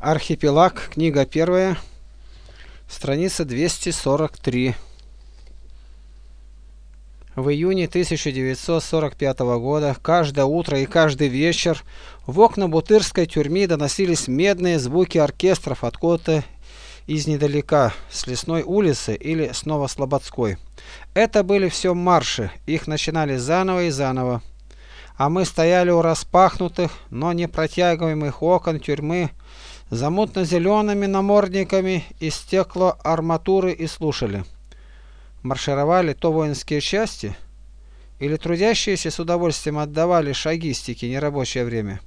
Архипелаг, книга первая, страница 243. В июне 1945 года каждое утро и каждый вечер в окна Бутырской тюрьмы доносились медные звуки оркестров откуда-то из недалека, с Лесной улицы или с Новослободской. Это были все марши, их начинали заново и заново. А мы стояли у распахнутых, но не протягиваемых окон тюрьмы, за мутно-зелеными намордниками из стеклоарматуры и слушали. Маршировали то воинские части, или трудящиеся с удовольствием отдавали шагистики нерабочее время.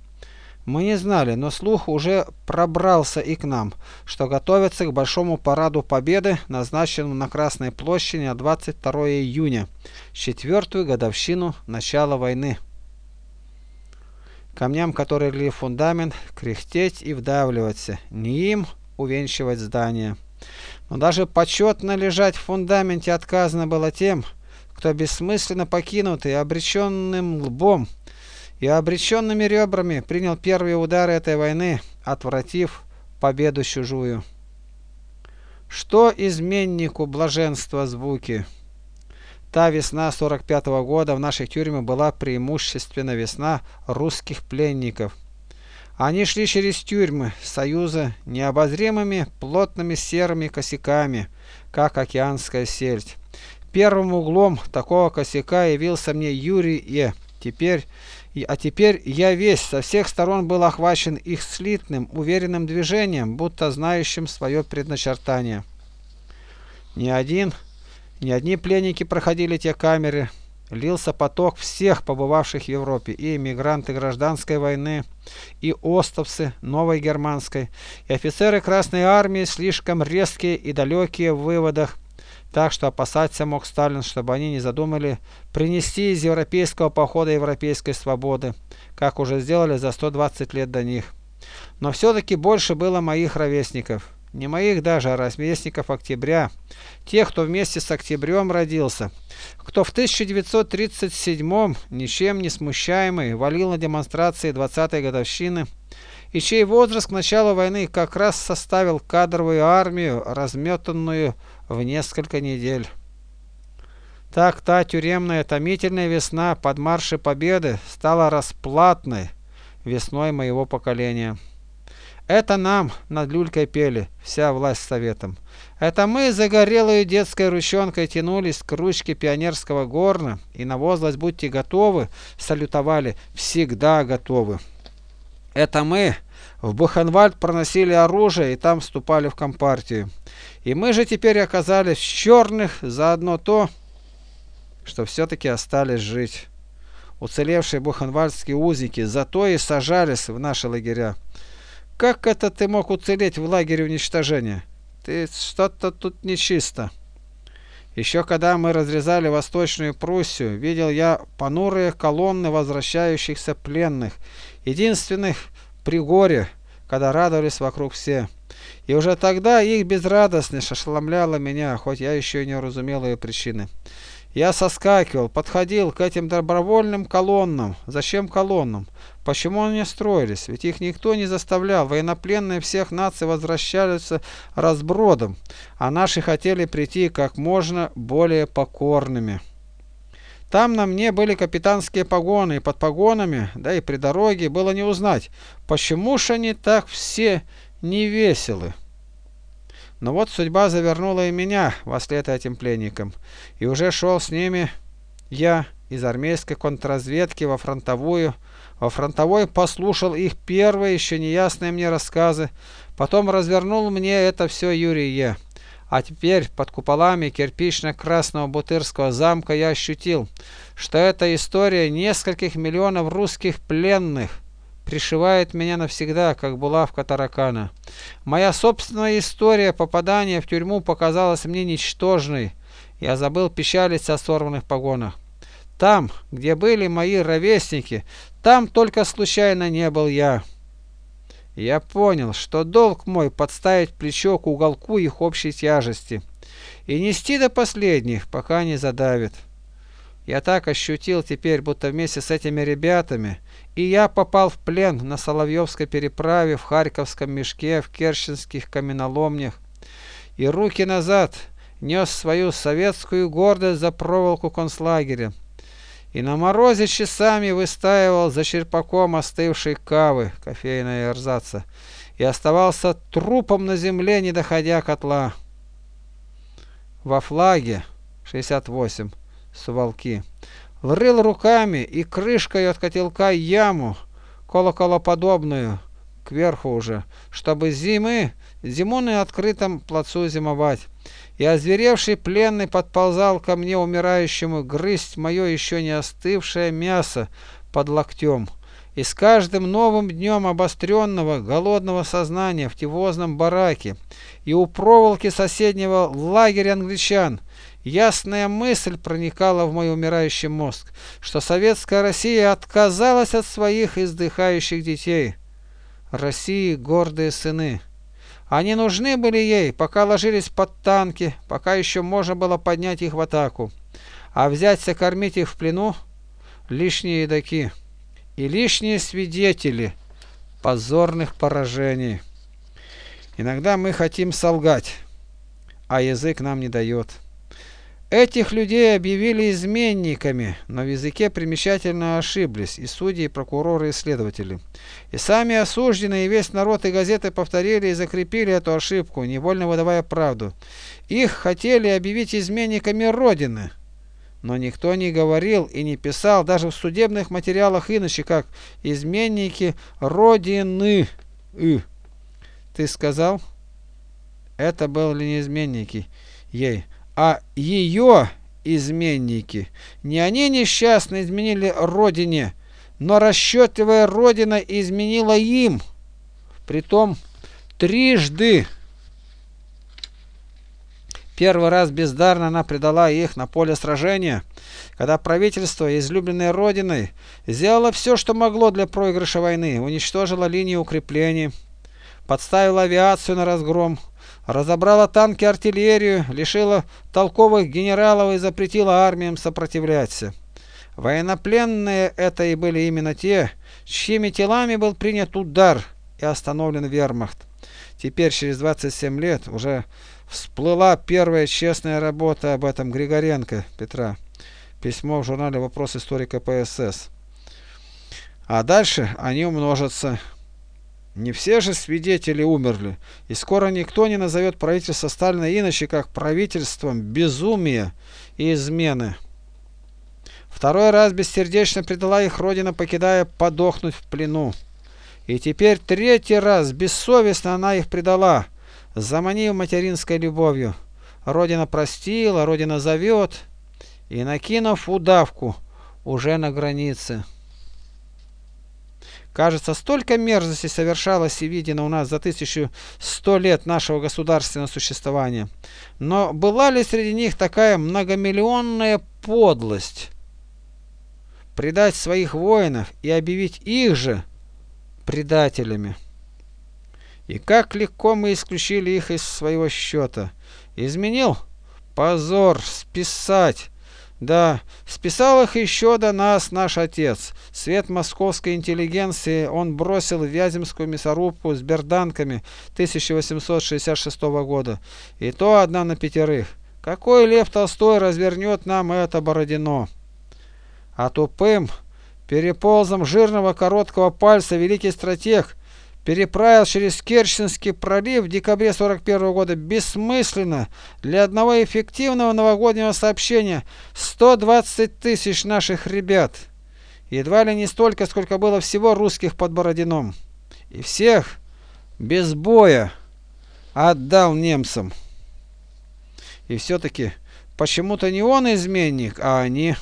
Мы не знали, но слух уже пробрался и к нам, что готовится к большому параду Победы, назначенному на Красной площади на 22 июня, четвертую годовщину начала войны камням, которые лили фундамент, кряхтеть и вдавливаться, не им увенчивать здание. Но даже почетно лежать в фундаменте отказано было тем, кто бессмысленно покинутый, обреченным лбом и обреченными ребрами принял первые удары этой войны, отвратив победу чужую. Что изменнику блаженства звуки? Та весна 45 -го года в нашей тюрьме была преимущественно весна русских пленников. Они шли через тюрьмы Союза необозримыми плотными серыми косяками, как океанская сельдь. Первым углом такого косяка явился мне Юрий Е. Теперь, а теперь я весь со всех сторон был охвачен их слитным, уверенным движением, будто знающим свое предначертание. Ни один не одни пленники проходили те камеры, лился поток всех побывавших в Европе, и эмигранты гражданской войны, и остовцы новой германской, и офицеры Красной Армии слишком резкие и далекие в выводах, так что опасаться мог Сталин, чтобы они не задумали принести из европейского похода европейской свободы, как уже сделали за 120 лет до них. Но все-таки больше было моих ровесников не моих даже, а ровесников октября, тех, кто вместе с октябрем родился, кто в 1937 ничем не смущаемый валил на демонстрации 20-й годовщины, и чей возраст к началу войны как раз составил кадровую армию, разметанную в несколько недель. Так та тюремная томительная весна под марши Победы стала расплатной весной моего поколения. Это нам над люлькой пели, вся власть советом. Это мы загорелой детской ручонкой тянулись к ручке пионерского горна и на возглас «Будьте готовы!» салютовали «Всегда готовы!». Это мы в Бухенвальд проносили оружие и там вступали в компартию. И мы же теперь оказались в черных заодно то, что все-таки остались жить. Уцелевшие бухенвальдские узники зато и сажались в наши лагеря. Как это ты мог уцелеть в лагере уничтожения? Ты что-то тут нечисто. Еще когда мы разрезали Восточную Пруссию, видел я понурые колонны возвращающихся пленных, единственных при горе, когда радовались вокруг все. И уже тогда их безрадостность ошеломляла меня, хоть я еще не разумел ее причины. Я соскакивал, подходил к этим добровольным колоннам. Зачем колоннам? Почему они строились? Ведь их никто не заставлял. Военнопленные всех наций возвращались разбродом, а наши хотели прийти как можно более покорными. Там на мне были капитанские погоны, и под погонами, да и при дороге, было не узнать, почему ж они так все невеселы. Но вот судьба завернула и меня во след этим пленникам, и уже шел с ними я из армейской контрразведки во фронтовую, во фронтовой послушал их первые еще неясные мне рассказы, потом развернул мне это все Юрий Е. А теперь под куполами кирпично-красного Бутырского замка я ощутил, что это история нескольких миллионов русских пленных, пришивает меня навсегда, как булавка таракана. Моя собственная история попадания в тюрьму показалась мне ничтожной. Я забыл печалиться о сорванных погонах. Там, где были мои ровесники, там только случайно не был я. Я понял, что долг мой подставить плечо к уголку их общей тяжести и нести до последних, пока не задавит. Я так ощутил теперь, будто вместе с этими ребятами и я попал в плен на Соловьевской переправе, в Харьковском мешке, в Керченских каменоломнях. И руки назад нес свою советскую гордость за проволоку концлагеря. И на морозе часами выстаивал за черпаком остывшей кавы, кофейная эрзаца, и оставался трупом на земле, не доходя котла. Во флаге 68 Сувалки врыл руками и крышкой от котелка яму, колоколоподобную, кверху уже, чтобы зимы, зиму на открытом плацу зимовать. И озверевший пленный подползал ко мне умирающему грызть мое еще не остывшее мясо под локтем. И с каждым новым днем обостренного, голодного сознания в тивозном бараке и у проволоки соседнего лагеря англичан – Ясная мысль проникала в мой умирающий мозг, что советская Россия отказалась от своих издыхающих детей. России гордые сыны. Они нужны были ей, пока ложились под танки, пока еще можно было поднять их в атаку. А взяться кормить их в плену – лишние едоки и лишние свидетели позорных поражений. Иногда мы хотим солгать, а язык нам не дает. Этих людей объявили изменниками, но в языке примечательно ошиблись и судьи, и прокуроры, и следователи. И сами осужденные, и весь народ и газеты повторили и закрепили эту ошибку, невольно выдавая правду. Их хотели объявить изменниками Родины. Но никто не говорил и не писал даже в судебных материалах иначе, как «изменники Родины». И. Ты сказал? Это были не изменники ей а ее изменники. Не они несчастно изменили родине, но расчетливая родина изменила им, притом трижды. Первый раз бездарно она предала их на поле сражения, когда правительство, излюбленное родиной, сделало все, что могло для проигрыша войны, уничтожило линии укреплений, подставило авиацию на разгром, разобрала танки артиллерию, лишила толковых генералов и запретила армиям сопротивляться. Военнопленные это и были именно те, чьими телами был принят удар и остановлен вермахт. Теперь, через 27 лет, уже всплыла первая честная работа об этом Григоренко Петра. Письмо в журнале «Вопрос историка ПСС». А дальше они умножатся. Не все же свидетели умерли, и скоро никто не назовет правительство Сталина иначе, как правительством безумия и измены. Второй раз бессердечно предала их родина, покидая подохнуть в плену. И теперь третий раз бессовестно она их предала, заманив материнской любовью. Родина простила, Родина зовет, и накинув удавку уже на границе. Кажется, столько мерзостей совершалось и видено у нас за 1100 лет нашего государственного существования. Но была ли среди них такая многомиллионная подлость? Предать своих воинов и объявить их же предателями. И как легко мы исключили их из своего счета. Изменил? Позор, списать. Да, списал их еще до нас наш отец. Свет московской интеллигенции он бросил в Вяземскую мясорубку с берданками 1866 года. И то одна на пятерых. Какой Лев Толстой развернет нам это Бородино? А тупым, переползом жирного короткого пальца великий стратег переправил через Керченский пролив в декабре 41 года бессмысленно для одного эффективного новогоднего сообщения 120 тысяч наших ребят. Едва ли не столько, сколько было всего русских под Бородином. И всех без боя отдал немцам. И все-таки почему-то не он изменник, а они...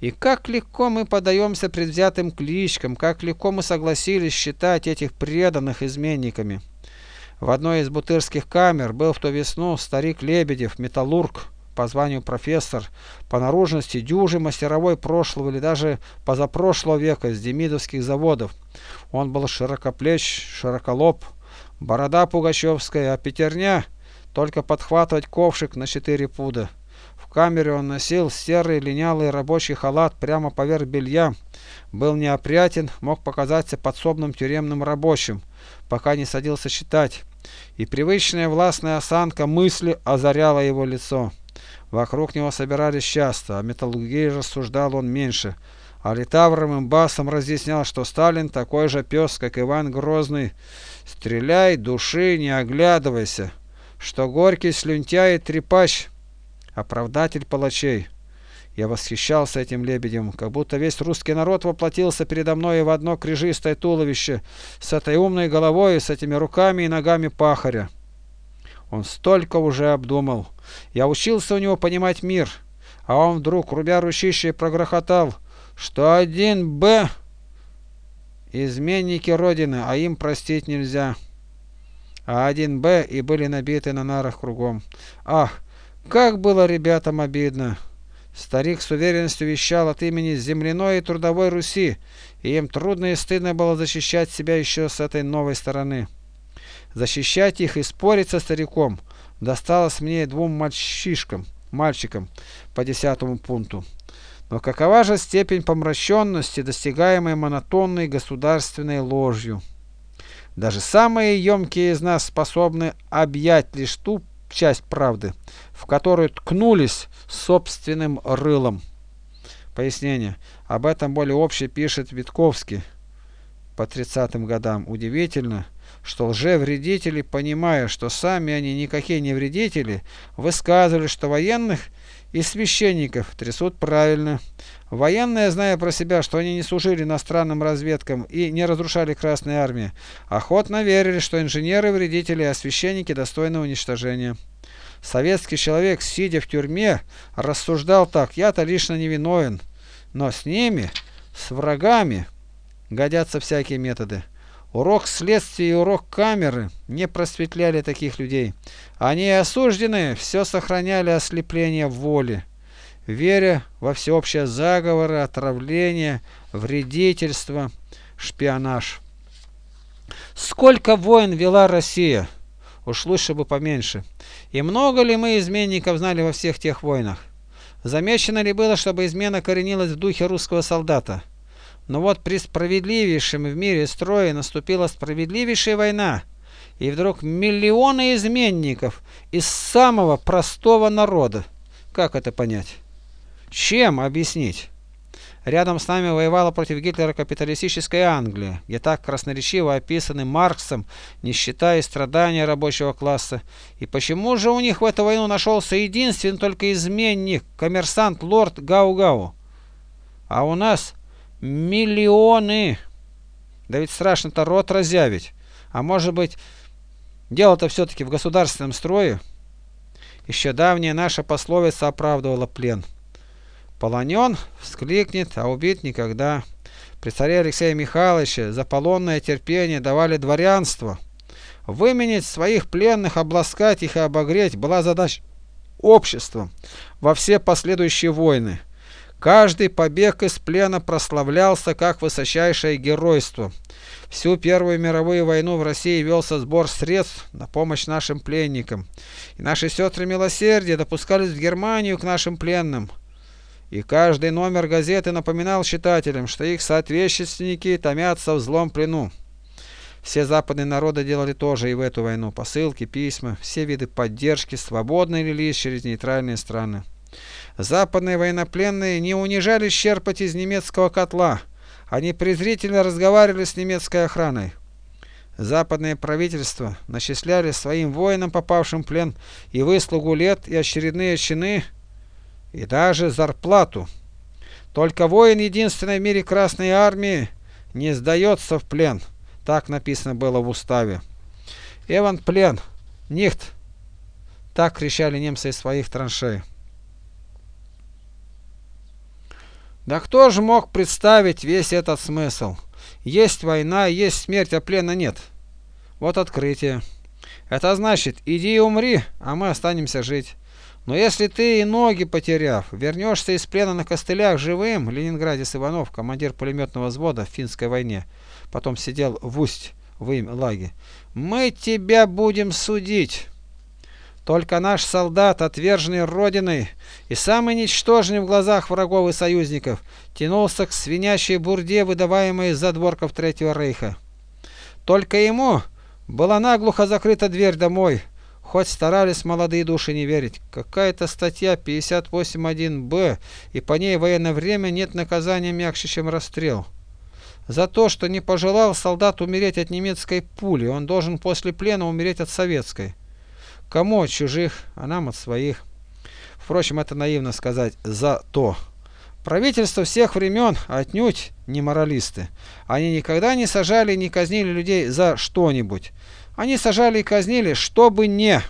И как легко мы подаемся предвзятым кличкам, как легко мы согласились считать этих преданных изменниками. В одной из бутырских камер был в ту весну старик Лебедев, металлург, по званию профессор, по наружности дюжи мастеровой прошлого или даже позапрошлого века с демидовских заводов. Он был широкоплеч, широколоб, борода пугачевская, а пятерня только подхватывать ковшик на четыре пуда камере он носил серый линялый рабочий халат прямо поверх белья, был неопрятен, мог показаться подсобным тюремным рабочим, пока не садился считать, и привычная властная осанка мысли озаряла его лицо. Вокруг него собирались часто, о металлургии рассуждал он меньше, а литавровым басом разъяснял, что Сталин такой же пес, как Иван Грозный. Стреляй, души, не оглядывайся, что горький слюнтяй и трепач, оправдатель палачей. Я восхищался этим лебедем, как будто весь русский народ воплотился передо мной в одно крижистое туловище с этой умной головой, с этими руками и ногами пахаря. Он столько уже обдумал. Я учился у него понимать мир, а он вдруг, рубя ручище, прогрохотал, что один Б изменники Родины, а им простить нельзя. А один Б и были набиты на нарах кругом. Ах, как было ребятам обидно! Старик с уверенностью вещал от имени земляной и трудовой Руси, и им трудно и стыдно было защищать себя еще с этой новой стороны. Защищать их и спорить со стариком досталось мне двум мальчишкам, мальчикам по десятому пункту. Но какова же степень помраченности, достигаемой монотонной государственной ложью? Даже самые емкие из нас способны объять лишь ту часть правды, в которую ткнулись собственным рылом. Пояснение. Об этом более общее пишет Витковский по 30 годам. Удивительно, что лжевредители, понимая, что сами они никакие не вредители, высказывали, что военных и священников трясут правильно. Военные, зная про себя, что они не служили иностранным разведкам и не разрушали Красной Армии, охотно верили, что инженеры вредители, а священники достойны уничтожения. Советский человек, сидя в тюрьме, рассуждал так, я-то лично невиновен, но с ними, с врагами, годятся всякие методы. Урок следствия и урок камеры не просветляли таких людей. Они осужденные все сохраняли ослепление воли, веря во всеобщее заговоры, отравление, вредительство, шпионаж. Сколько войн вела Россия? Уж лучше бы поменьше. И много ли мы изменников знали во всех тех войнах? Замечено ли было, чтобы измена коренилась в духе русского солдата? Но вот при справедливейшем в мире строе наступила справедливейшая война, и вдруг миллионы изменников из самого простого народа. Как это понять? Чем объяснить? Рядом с нами воевала против Гитлера капиталистическая Англия, где так красноречиво описаны Марксом нищета и страдания рабочего класса. И почему же у них в эту войну нашелся единственный только изменник, коммерсант лорд Гау-Гау? А у нас Миллионы! Да ведь страшно-то рот разъявить. А может быть, дело-то все-таки в государственном строе? Еще давняя наша пословица оправдывала плен. Полонен вскликнет, а убит никогда. При царе Алексея Михайловича за полонное терпение давали дворянство. Выменить своих пленных, обласкать их и обогреть была задача общества во все последующие войны. Каждый побег из плена прославлялся как высочайшее геройство. Всю Первую мировую войну в России велся сбор средств на помощь нашим пленникам. И наши сестры милосердия допускались в Германию к нашим пленным. И каждый номер газеты напоминал читателям, что их соотечественники томятся в злом плену. Все западные народы делали тоже и в эту войну. Посылки, письма, все виды поддержки свободно лились через нейтральные страны. Западные военнопленные не унижались черпать из немецкого котла. Они презрительно разговаривали с немецкой охраной. Западные правительства начисляли своим воинам, попавшим в плен, и выслугу лет, и очередные чины, и даже зарплату. Только воин единственной в мире Красной Армии не сдается в плен. Так написано было в уставе. Эван плен, нихт. Так кричали немцы из своих траншей. Да кто же мог представить весь этот смысл? Есть война, есть смерть, а плена нет. Вот открытие. Это значит, иди и умри, а мы останемся жить. Но если ты и ноги потеряв, вернешься из плена на костылях живым, Ленинградец Иванов, командир пулеметного взвода в финской войне, потом сидел в усть в им лаге, мы тебя будем судить. Только наш солдат, отверженный Родиной и самый ничтожный в глазах врагов и союзников, тянулся к свинящей бурде, выдаваемой из задворков Третьего Рейха. Только ему была наглухо закрыта дверь домой, хоть старались молодые души не верить. Какая-то статья 58.1б, и по ней военное время нет наказания мягче, чем расстрел. За то, что не пожелал солдат умереть от немецкой пули, он должен после плена умереть от советской. Кому от чужих, а нам от своих. Впрочем, это наивно сказать «за то». Правительство всех времен отнюдь не моралисты. Они никогда не сажали и не казнили людей за что-нибудь. Они сажали и казнили, чтобы не...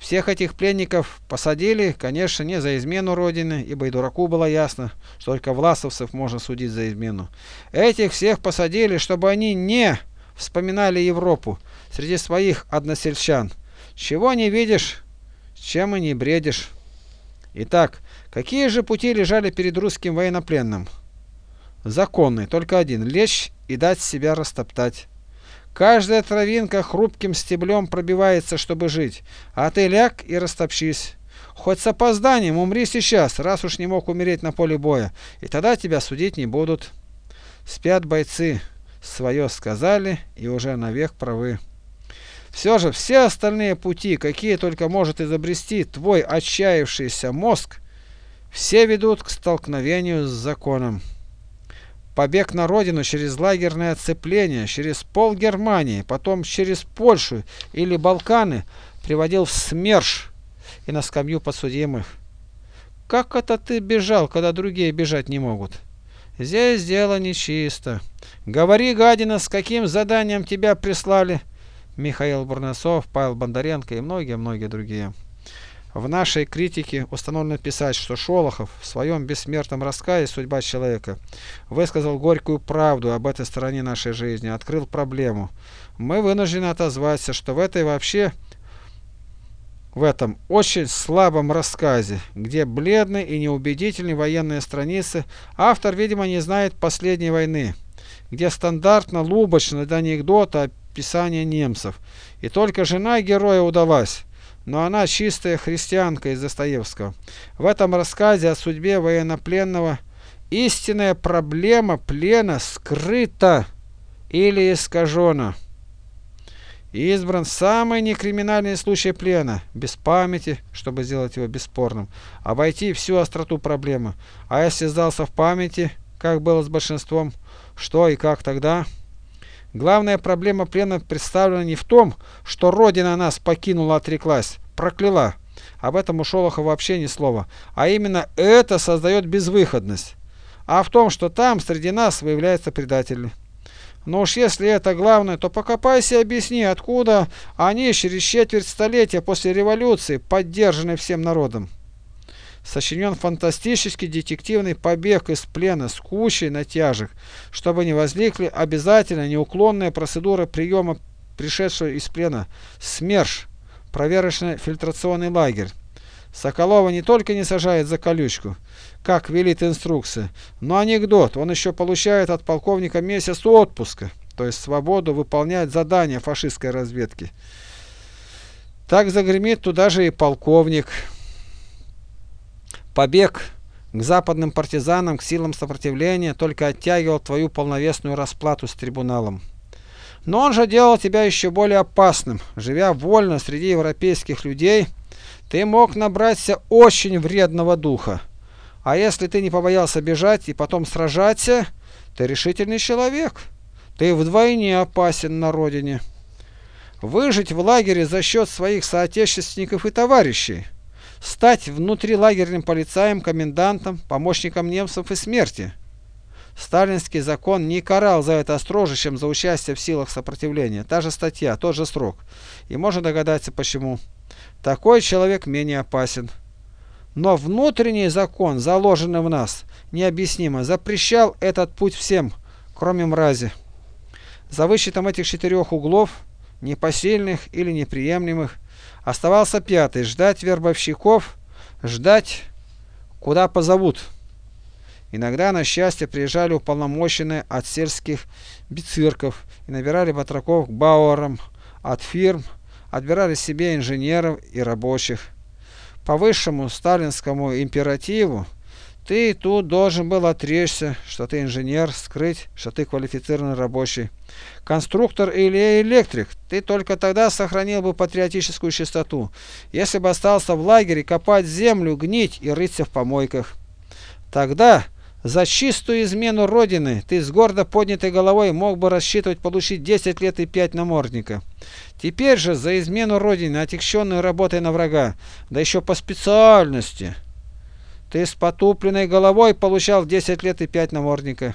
Всех этих пленников посадили, конечно, не за измену Родины, ибо и дураку было ясно, что только власовцев можно судить за измену. Этих всех посадили, чтобы они не вспоминали Европу среди своих односельчан. Чего не видишь, чем и не бредишь. Итак, какие же пути лежали перед русским военнопленным? Законный, только один – лечь и дать себя растоптать. Каждая травинка хрупким стеблем пробивается, чтобы жить, а ты ляг и растопчись. Хоть с опозданием умри сейчас, раз уж не мог умереть на поле боя, и тогда тебя судить не будут. Спят бойцы, свое сказали и уже навек правы. Все же все остальные пути, какие только может изобрести твой отчаявшийся мозг, все ведут к столкновению с законом. Побег на родину через лагерное оцепление, через пол Германии, потом через Польшу или Балканы приводил в СМЕРШ и на скамью подсудимых. Как это ты бежал, когда другие бежать не могут? Здесь дело нечисто. Говори, гадина, с каким заданием тебя прислали? Михаил Бурнасов, Павел Бондаренко и многие-многие другие. В нашей критике установлено писать, что Шолохов в своем бессмертном рассказе «Судьба человека» высказал горькую правду об этой стороне нашей жизни, открыл проблему. Мы вынуждены отозваться, что в этой вообще в этом очень слабом рассказе, где бледные и неубедительные военные страницы, автор, видимо, не знает последней войны, где стандартно лубочно до анекдота описание немцев, и только жена героя удалась но она чистая христианка из Достоевского. В этом рассказе о судьбе военнопленного истинная проблема плена скрыта или искажена. избран самый некриминальный случай плена, без памяти, чтобы сделать его бесспорным, обойти всю остроту проблемы. А если сдался в памяти, как было с большинством, что и как тогда? Главная проблема плена представлена не в том, что Родина нас покинула, отреклась, прокляла. Об этом у Шолохова вообще ни слова. А именно это создает безвыходность. А в том, что там среди нас выявляются предатели. Но уж если это главное, то покопайся и объясни, откуда они через четверть столетия после революции поддержаны всем народом сочинен фантастический детективный побег из плена с кучей натяжек, чтобы не возникли обязательно неуклонные процедуры приема пришедшего из плена СМЕРШ, проверочный фильтрационный лагерь. Соколова не только не сажает за колючку, как велит инструкция, но анекдот, он еще получает от полковника месяц отпуска, то есть свободу выполнять задания фашистской разведки. Так загремит туда же и полковник. Побег к западным партизанам, к силам сопротивления только оттягивал твою полновесную расплату с трибуналом. Но он же делал тебя еще более опасным. Живя вольно среди европейских людей, ты мог набраться очень вредного духа. А если ты не побоялся бежать и потом сражаться, ты решительный человек. Ты вдвойне опасен на родине. Выжить в лагере за счет своих соотечественников и товарищей стать внутрилагерным полицаем, комендантом, помощником немцев и смерти. Сталинский закон не карал за это строже, чем за участие в силах сопротивления. Та же статья, тот же срок. И можно догадаться почему. Такой человек менее опасен. Но внутренний закон, заложенный в нас, необъяснимо, запрещал этот путь всем, кроме мрази. За высчетом этих четырех углов, непосильных или неприемлемых, Оставался пятый – ждать вербовщиков, ждать, куда позовут. Иногда, на счастье, приезжали уполномоченные от сельских бицирков и набирали батраков к бауэрам, от фирм, отбирали себе инженеров и рабочих. По высшему сталинскому императиву ты тут должен был отречься, что ты инженер, скрыть, что ты квалифицированный рабочий. Конструктор или электрик, ты только тогда сохранил бы патриотическую чистоту, если бы остался в лагере копать землю, гнить и рыться в помойках. Тогда за чистую измену Родины ты с гордо поднятой головой мог бы рассчитывать получить 10 лет и 5 намордника. Теперь же за измену Родины, отягченную работой на врага, да еще по специальности, ты с потупленной головой получал 10 лет и 5 намордника.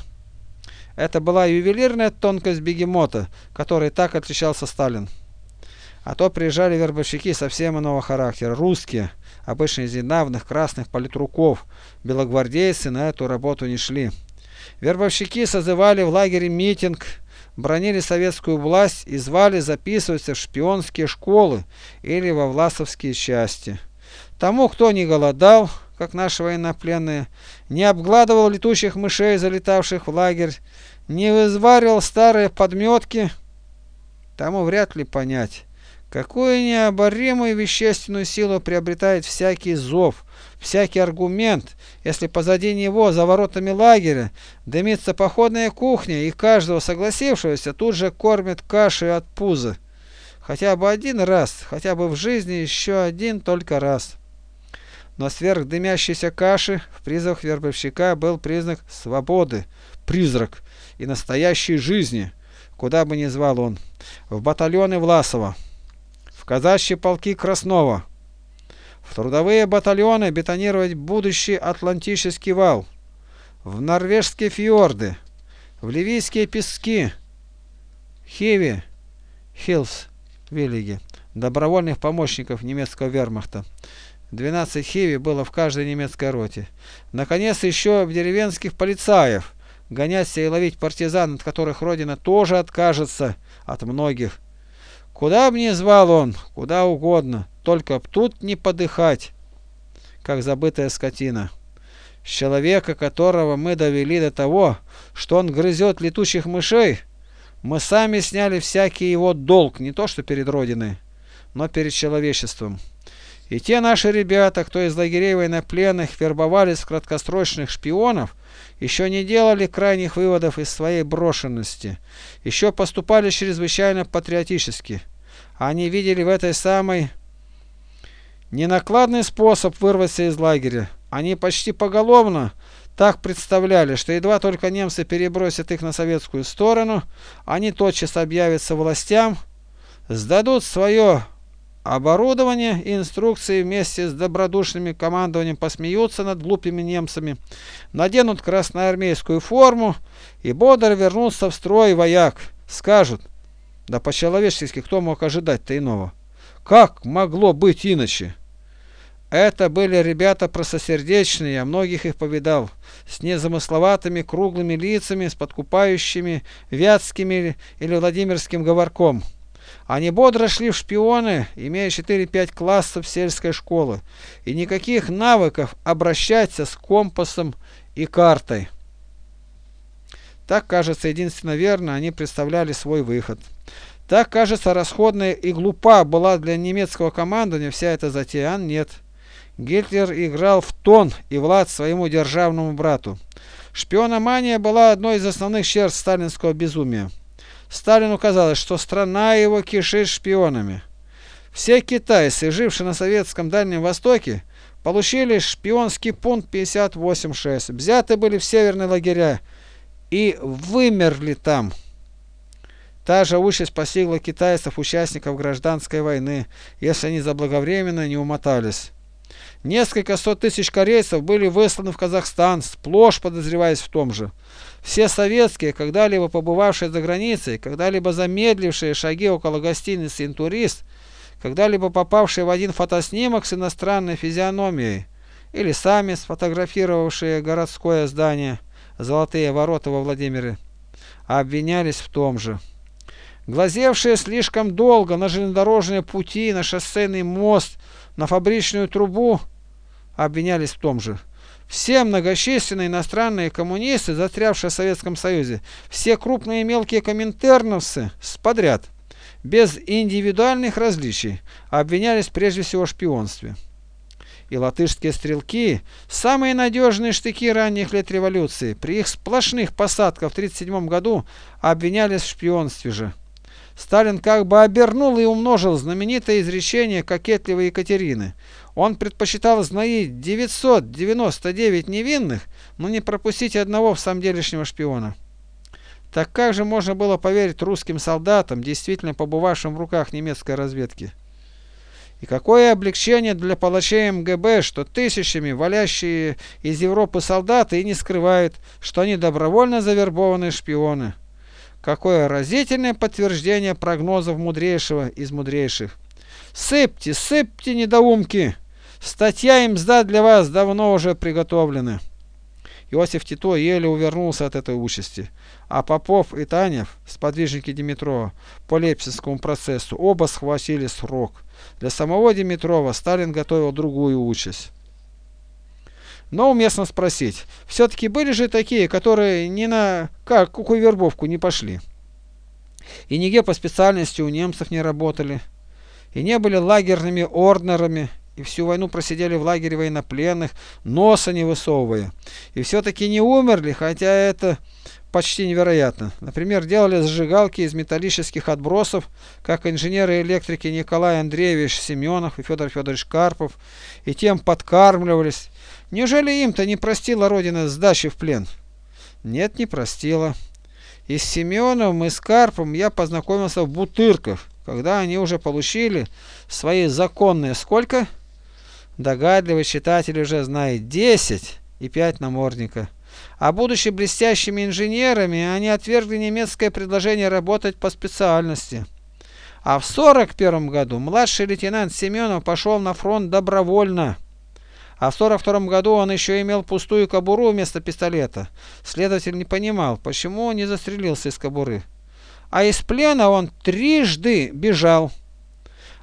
Это была ювелирная тонкость бегемота, которой так отличался Сталин. А то приезжали вербовщики совсем иного характера, русские, обычно из недавних красных политруков, белогвардейцы на эту работу не шли. Вербовщики созывали в лагере митинг, бронили советскую власть и звали записываться в шпионские школы или во власовские части. Тому, кто не голодал, как наши военнопленные, не обгладывал летучих мышей, залетавших в лагерь, не вызваривал старые подметки, тому вряд ли понять, Какую необоримую вещественную силу приобретает всякий зов, всякий аргумент, если позади него, за воротами лагеря, дымится походная кухня, и каждого согласившегося тут же кормят кашей от пуза. Хотя бы один раз, хотя бы в жизни еще один только раз. Но сверх дымящейся каши в призывах вербовщика был признак свободы, призрак и настоящей жизни, куда бы ни звал он, в батальоны Власова казачьи полки Краснова, в трудовые батальоны бетонировать будущий Атлантический вал, в норвежские фьорды, в ливийские пески, Хиви, Хилс, Виллиги, добровольных помощников немецкого вермахта. 12 хиви было в каждой немецкой роте. Наконец, еще в деревенских полицаев, гоняться и ловить партизан, от которых Родина тоже откажется от многих. Куда бы ни звал он, куда угодно, только б тут не подыхать, как забытая скотина. Человека, которого мы довели до того, что он грызет летучих мышей, мы сами сняли всякий его долг, не то что перед Родиной, но перед человечеством. И те наши ребята, кто из лагерей военнопленных вербовались в краткосрочных шпионов, еще не делали крайних выводов из своей брошенности, еще поступали чрезвычайно патриотически. Они видели в этой самой ненакладный способ вырваться из лагеря. Они почти поголовно так представляли, что едва только немцы перебросят их на советскую сторону, они тотчас объявятся властям, сдадут свое оборудование и инструкции вместе с добродушными командованием посмеются над глупыми немцами, наденут красноармейскую форму и бодро вернутся в строй вояк, скажут да по-человечески кто мог ожидать-то иного? Как могло быть иначе? Это были ребята простосердечные, я многих их повидал, с незамысловатыми круглыми лицами, с подкупающими вятскими или владимирским говорком. Они бодро шли в шпионы, имея 4-5 классов сельской школы, и никаких навыков обращаться с компасом и картой. Так, кажется, единственно верно они представляли свой выход. Так, кажется, расходная и глупа была для немецкого командования вся эта затея, а нет. Гитлер играл в тон и влад своему державному брату. Шпиономания была одной из основных черт сталинского безумия. Сталину казалось, что страна его кишит шпионами. Все китайцы, жившие на советском Дальнем Востоке, получили шпионский пункт 58.6, взяты были в северные лагеря и вымерли там. Та же участь постигла китайцев, участников гражданской войны, если они заблаговременно не умотались. Несколько сот тысяч корейцев были высланы в Казахстан, сплошь подозреваясь в том же. Все советские, когда-либо побывавшие за границей, когда-либо замедлившие шаги около гостиницы «Интурист», когда-либо попавшие в один фотоснимок с иностранной физиономией, или сами сфотографировавшие городское здание «Золотые ворота» во Владимире, обвинялись в том же глазевшие слишком долго на железнодорожные пути, на шоссейный мост, на фабричную трубу, обвинялись в том же. Все многочисленные иностранные коммунисты, застрявшие в Советском Союзе, все крупные и мелкие коминтерновцы подряд, без индивидуальных различий, обвинялись прежде всего в шпионстве. И латышские стрелки, самые надежные штыки ранних лет революции, при их сплошных посадках в 1937 году обвинялись в шпионстве же. Сталин как бы обернул и умножил знаменитое изречение кокетливой Екатерины. Он предпочитал знаить 999 невинных, но не пропустить одного в самом делешнего шпиона. Так как же можно было поверить русским солдатам, действительно побывавшим в руках немецкой разведки? И какое облегчение для палачей МГБ, что тысячами валящие из Европы солдаты и не скрывают, что они добровольно завербованные шпионы. Какое разительное подтверждение прогнозов мудрейшего из мудрейших. Сыпьте, сыпьте, недоумки! Статья им сда для вас давно уже приготовлена. Иосиф Тито еле увернулся от этой участи, а Попов и Танев, сподвижники Димитрова, по Лепсинскому процессу, оба схватили срок. Для самого Димитрова Сталин готовил другую участь. Но уместно спросить, все-таки были же такие, которые ни на как, какую вербовку не пошли. И нигде по специальности у немцев не работали, и не были лагерными орднерами, и всю войну просидели в лагере военнопленных, носа не высовывая. И все-таки не умерли, хотя это почти невероятно. Например, делали зажигалки из металлических отбросов, как инженеры-электрики Николай Андреевич Семенов и Федор Федорович Карпов, и тем подкармливались. Неужели им-то не простила Родина сдачи в плен? Нет, не простила. И с Семеновым и с Карпом я познакомился в Бутырках, когда они уже получили свои законные сколько? Догадливый читатель уже знает 10 и 5 намордника. А будучи блестящими инженерами, они отвергли немецкое предложение работать по специальности. А в 1941 году младший лейтенант Семенов пошел на фронт добровольно. А в 1942 году он еще имел пустую кобуру вместо пистолета. Следователь не понимал, почему он не застрелился из кобуры. А из плена он трижды бежал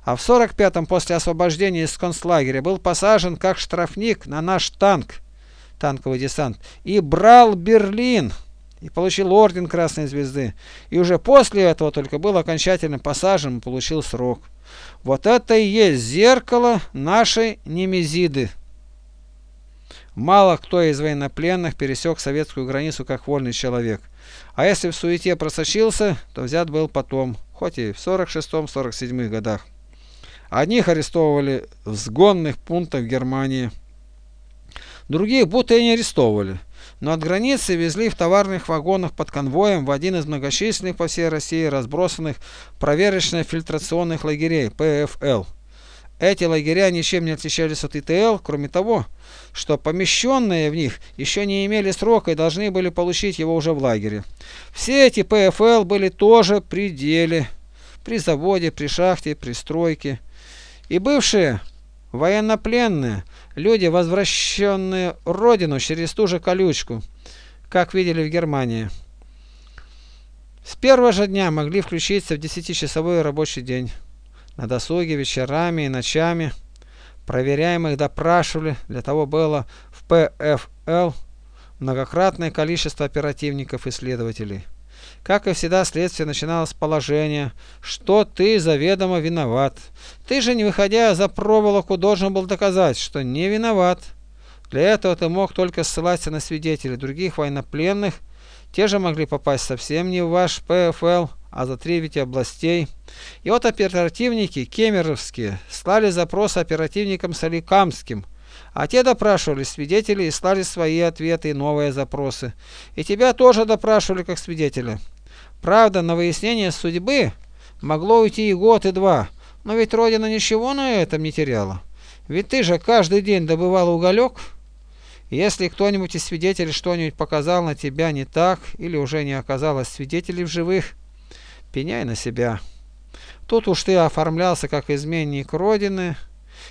а в 45-м после освобождения из концлагеря был посажен как штрафник на наш танк, танковый десант, и брал Берлин, и получил орден Красной Звезды. И уже после этого только был окончательно посажен и получил срок. Вот это и есть зеркало нашей немезиды. Мало кто из военнопленных пересек советскую границу как вольный человек. А если в суете просочился, то взят был потом, хоть и в 46-47 годах. Одних арестовывали в сгонных пунктах Германии, других будто и не арестовывали, но от границы везли в товарных вагонах под конвоем в один из многочисленных по всей России разбросанных проверочно-фильтрационных лагерей ПФЛ. Эти лагеря ничем не отличались от ИТЛ, кроме того, что помещенные в них еще не имели срока и должны были получить его уже в лагере. Все эти ПФЛ были тоже при деле, при заводе, при шахте, при стройке. И бывшие военнопленные, люди, возвращенные родину через ту же колючку, как видели в Германии. С первого же дня могли включиться в десятичасовой рабочий день. На досуге, вечерами и ночами. Проверяемых допрашивали, для того было в ПФЛ многократное количество оперативников и следователей. Как и всегда, следствие начиналось с положения, что ты заведомо виноват. Ты же, не выходя за проволоку, должен был доказать, что не виноват. Для этого ты мог только ссылаться на свидетелей других военнопленных. Те же могли попасть совсем не в ваш ПФЛ, а за три ведь областей. И вот оперативники кемеровские слали запрос оперативникам соликамским, а те допрашивали свидетелей и слали свои ответы и новые запросы. И тебя тоже допрашивали как свидетеля. Правда, на выяснение судьбы могло уйти и год, и два, но ведь Родина ничего на этом не теряла. Ведь ты же каждый день добывал уголек. Если кто-нибудь из свидетелей что-нибудь показал на тебя не так, или уже не оказалось свидетелей в живых, пеняй на себя. Тут уж ты оформлялся как изменник Родины,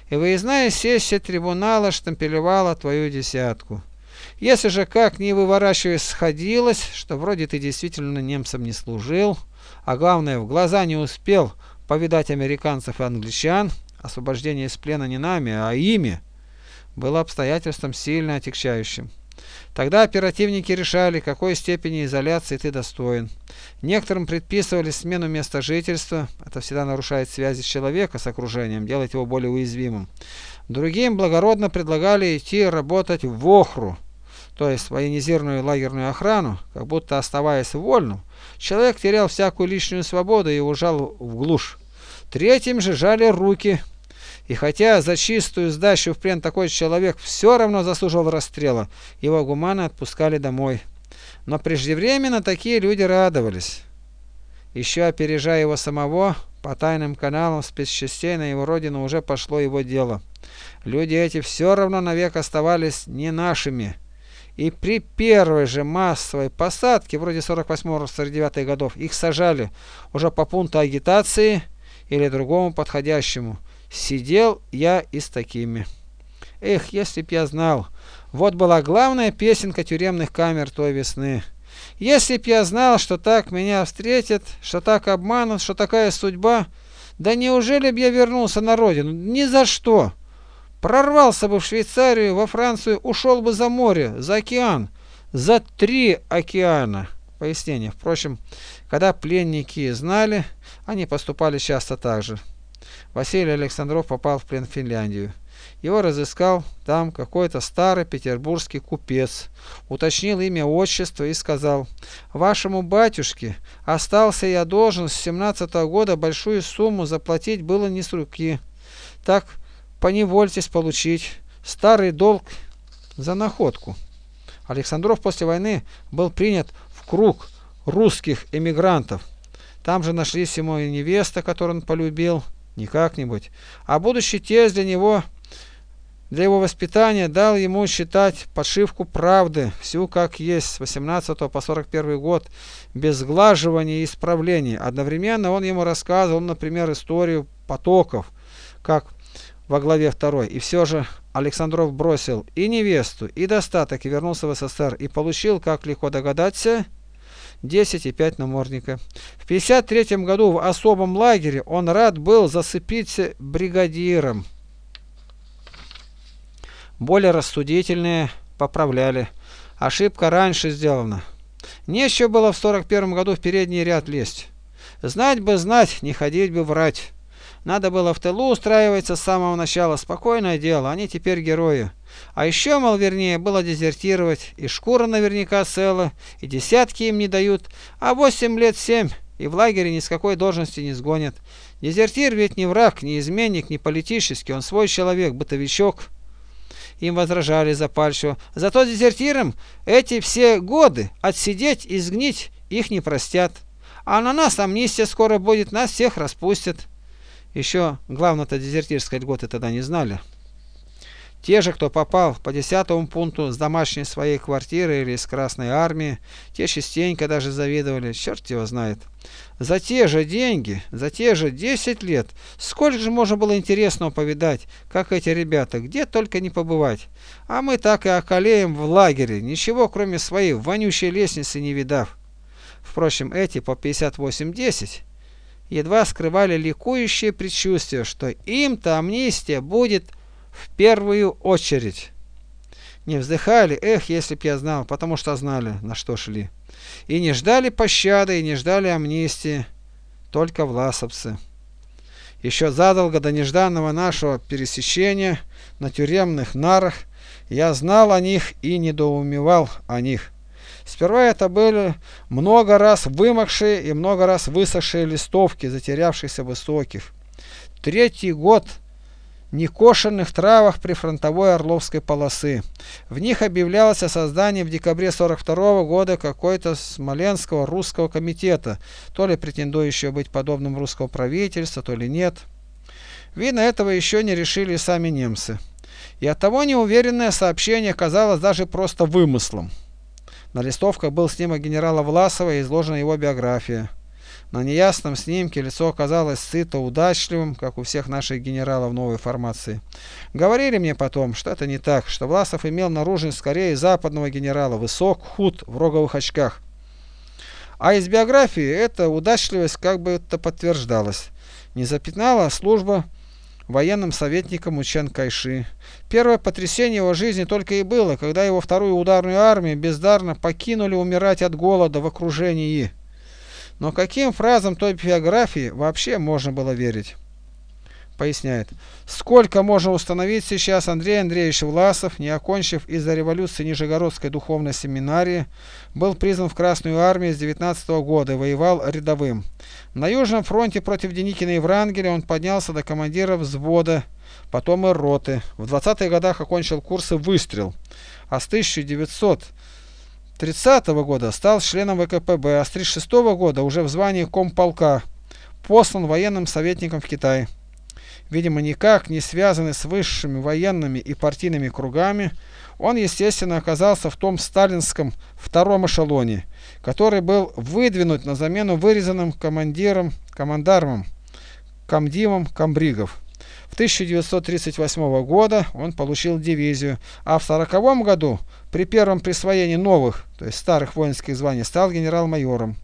и выездная сессия трибунала штампелевала твою десятку. Если же как не выворачиваясь сходилось, что вроде ты действительно немцам не служил, а главное в глаза не успел повидать американцев и англичан, освобождение из плена не нами, а ими, было обстоятельством сильно отягчающим. Тогда оперативники решали, какой степени изоляции ты достоин. Некоторым предписывали смену места жительства, это всегда нарушает связи человека с окружением, делает его более уязвимым. Другим благородно предлагали идти работать в Охру, то есть военизированную лагерную охрану, как будто оставаясь вольным, человек терял всякую личную свободу и ужал в глушь. Третьим же жали руки, и хотя за чистую сдачу в плен такой человек все равно заслуживал расстрела, его гуманы отпускали домой. Но преждевременно такие люди радовались. Еще опережая его самого, по тайным каналам спецчастей на его родину уже пошло его дело. Люди эти все равно навек оставались не нашими. И при первой же массовой посадке, вроде 48-49 годов, их сажали уже по пункту агитации или другому подходящему. Сидел я и с такими. Эх, если б я знал. Вот была главная песенка тюремных камер той весны. Если б я знал, что так меня встретят, что так обманут, что такая судьба, да неужели б я вернулся на родину? Ни за что. Прорвался бы в Швейцарию, во Францию, ушел бы за море, за океан, за три океана. Пояснение. Впрочем, когда пленники знали, они поступали часто так же. Василий Александров попал в плен в Финляндию. Его разыскал там какой-то старый петербургский купец, уточнил имя отчество и сказал, «Вашему батюшке остался я должен с 17 -го года большую сумму заплатить было не с руки. Так поневольтесь получить старый долг за находку». Александров после войны был принят в круг русских эмигрантов. Там же нашлись ему и невеста, которую он полюбил, не как-нибудь, а будущий тесть для него, для его воспитания дал ему считать подшивку правды, всю как есть, с 18 по 41 год, без сглаживания и исправлений. Одновременно он ему рассказывал, например, историю потоков, как во главе второй. И все же Александров бросил и невесту, и достаток, и вернулся в СССР, и получил, как легко догадаться, 10,5 намордника. В 53 году в особом лагере он рад был засыпиться бригадиром. Более рассудительные поправляли. Ошибка раньше сделана. Нечего было в 41 году в передний ряд лезть. Знать бы знать, не ходить бы врать. Надо было в тылу устраиваться с самого начала. Спокойное дело, они теперь герои. А еще, мол, вернее, было дезертировать, и шкура наверняка цела, и десятки им не дают, а восемь лет семь, и в лагере ни с какой должности не сгонят. Дезертир ведь не враг, не изменник, не политический, он свой человек, бытовичок. Им возражали запальчиво. Зато дезертирам эти все годы отсидеть и сгнить их не простят. А на нас амнистия скоро будет, нас всех распустят. Еще главное-то дезертирской льготы тогда не знали. Те же, кто попал по десятому пункту с домашней своей квартиры или из Красной Армии, те частенько даже завидовали, черт его знает. За те же деньги, за те же 10 лет, сколько же можно было интересного повидать, как эти ребята, где только не побывать. А мы так и околеем в лагере, ничего кроме своей вонючей лестницы не видав. Впрочем, эти по 58-10 едва скрывали ликующее предчувствие, что им-то амнистия будет в первую очередь. Не вздыхали, эх, если б я знал, потому что знали, на что шли. И не ждали пощады, и не ждали амнистии, только власовцы. Еще задолго до нежданного нашего пересечения на тюремных нарах я знал о них и недоумевал о них. Сперва это были много раз вымокшие и много раз высохшие листовки, затерявшихся высоких. Третий год – некошенных травах прифронтовой Орловской полосы. В них объявлялось о создании в декабре 42 года какой-то Смоленского русского комитета, то ли претендующего быть подобным русского правительства, то ли нет. Видно, этого еще не решили сами немцы. И оттого неуверенное сообщение казалось даже просто вымыслом. На листовках был снимок генерала Власова и изложена его биография. На неясном снимке лицо оказалось сыто удачливым, как у всех наших генералов новой формации. Говорили мне потом, что это не так, что Власов имел наружность скорее западного генерала, высок, худ, в роговых очках. А из биографии эта удачливость как бы это подтверждалась. Не запятнала служба военным советником у Чан Кайши. Первое потрясение его жизни только и было, когда его вторую ударную армию бездарно покинули умирать от голода в окружении. Но каким фразам той биографии вообще можно было верить? Поясняет. Сколько можно установить сейчас Андрей Андреевич Власов, не окончив из-за революции Нижегородской духовной семинарии, был призван в Красную армию с 19 -го года и воевал рядовым. На Южном фронте против Деникина и Врангеля он поднялся до командира взвода, потом и роты. В 20-х годах окончил курсы «Выстрел», а с 1930 -го года стал членом ВКПБ, а с 1936 -го года уже в звании комполка, послан военным советником в Китай видимо, никак не связанный с высшими военными и партийными кругами, он, естественно, оказался в том сталинском втором эшелоне, который был выдвинут на замену вырезанным командиром, командармом, комдивом комбригов. В 1938 года он получил дивизию, а в 1940 году при первом присвоении новых, то есть старых воинских званий, стал генерал-майором.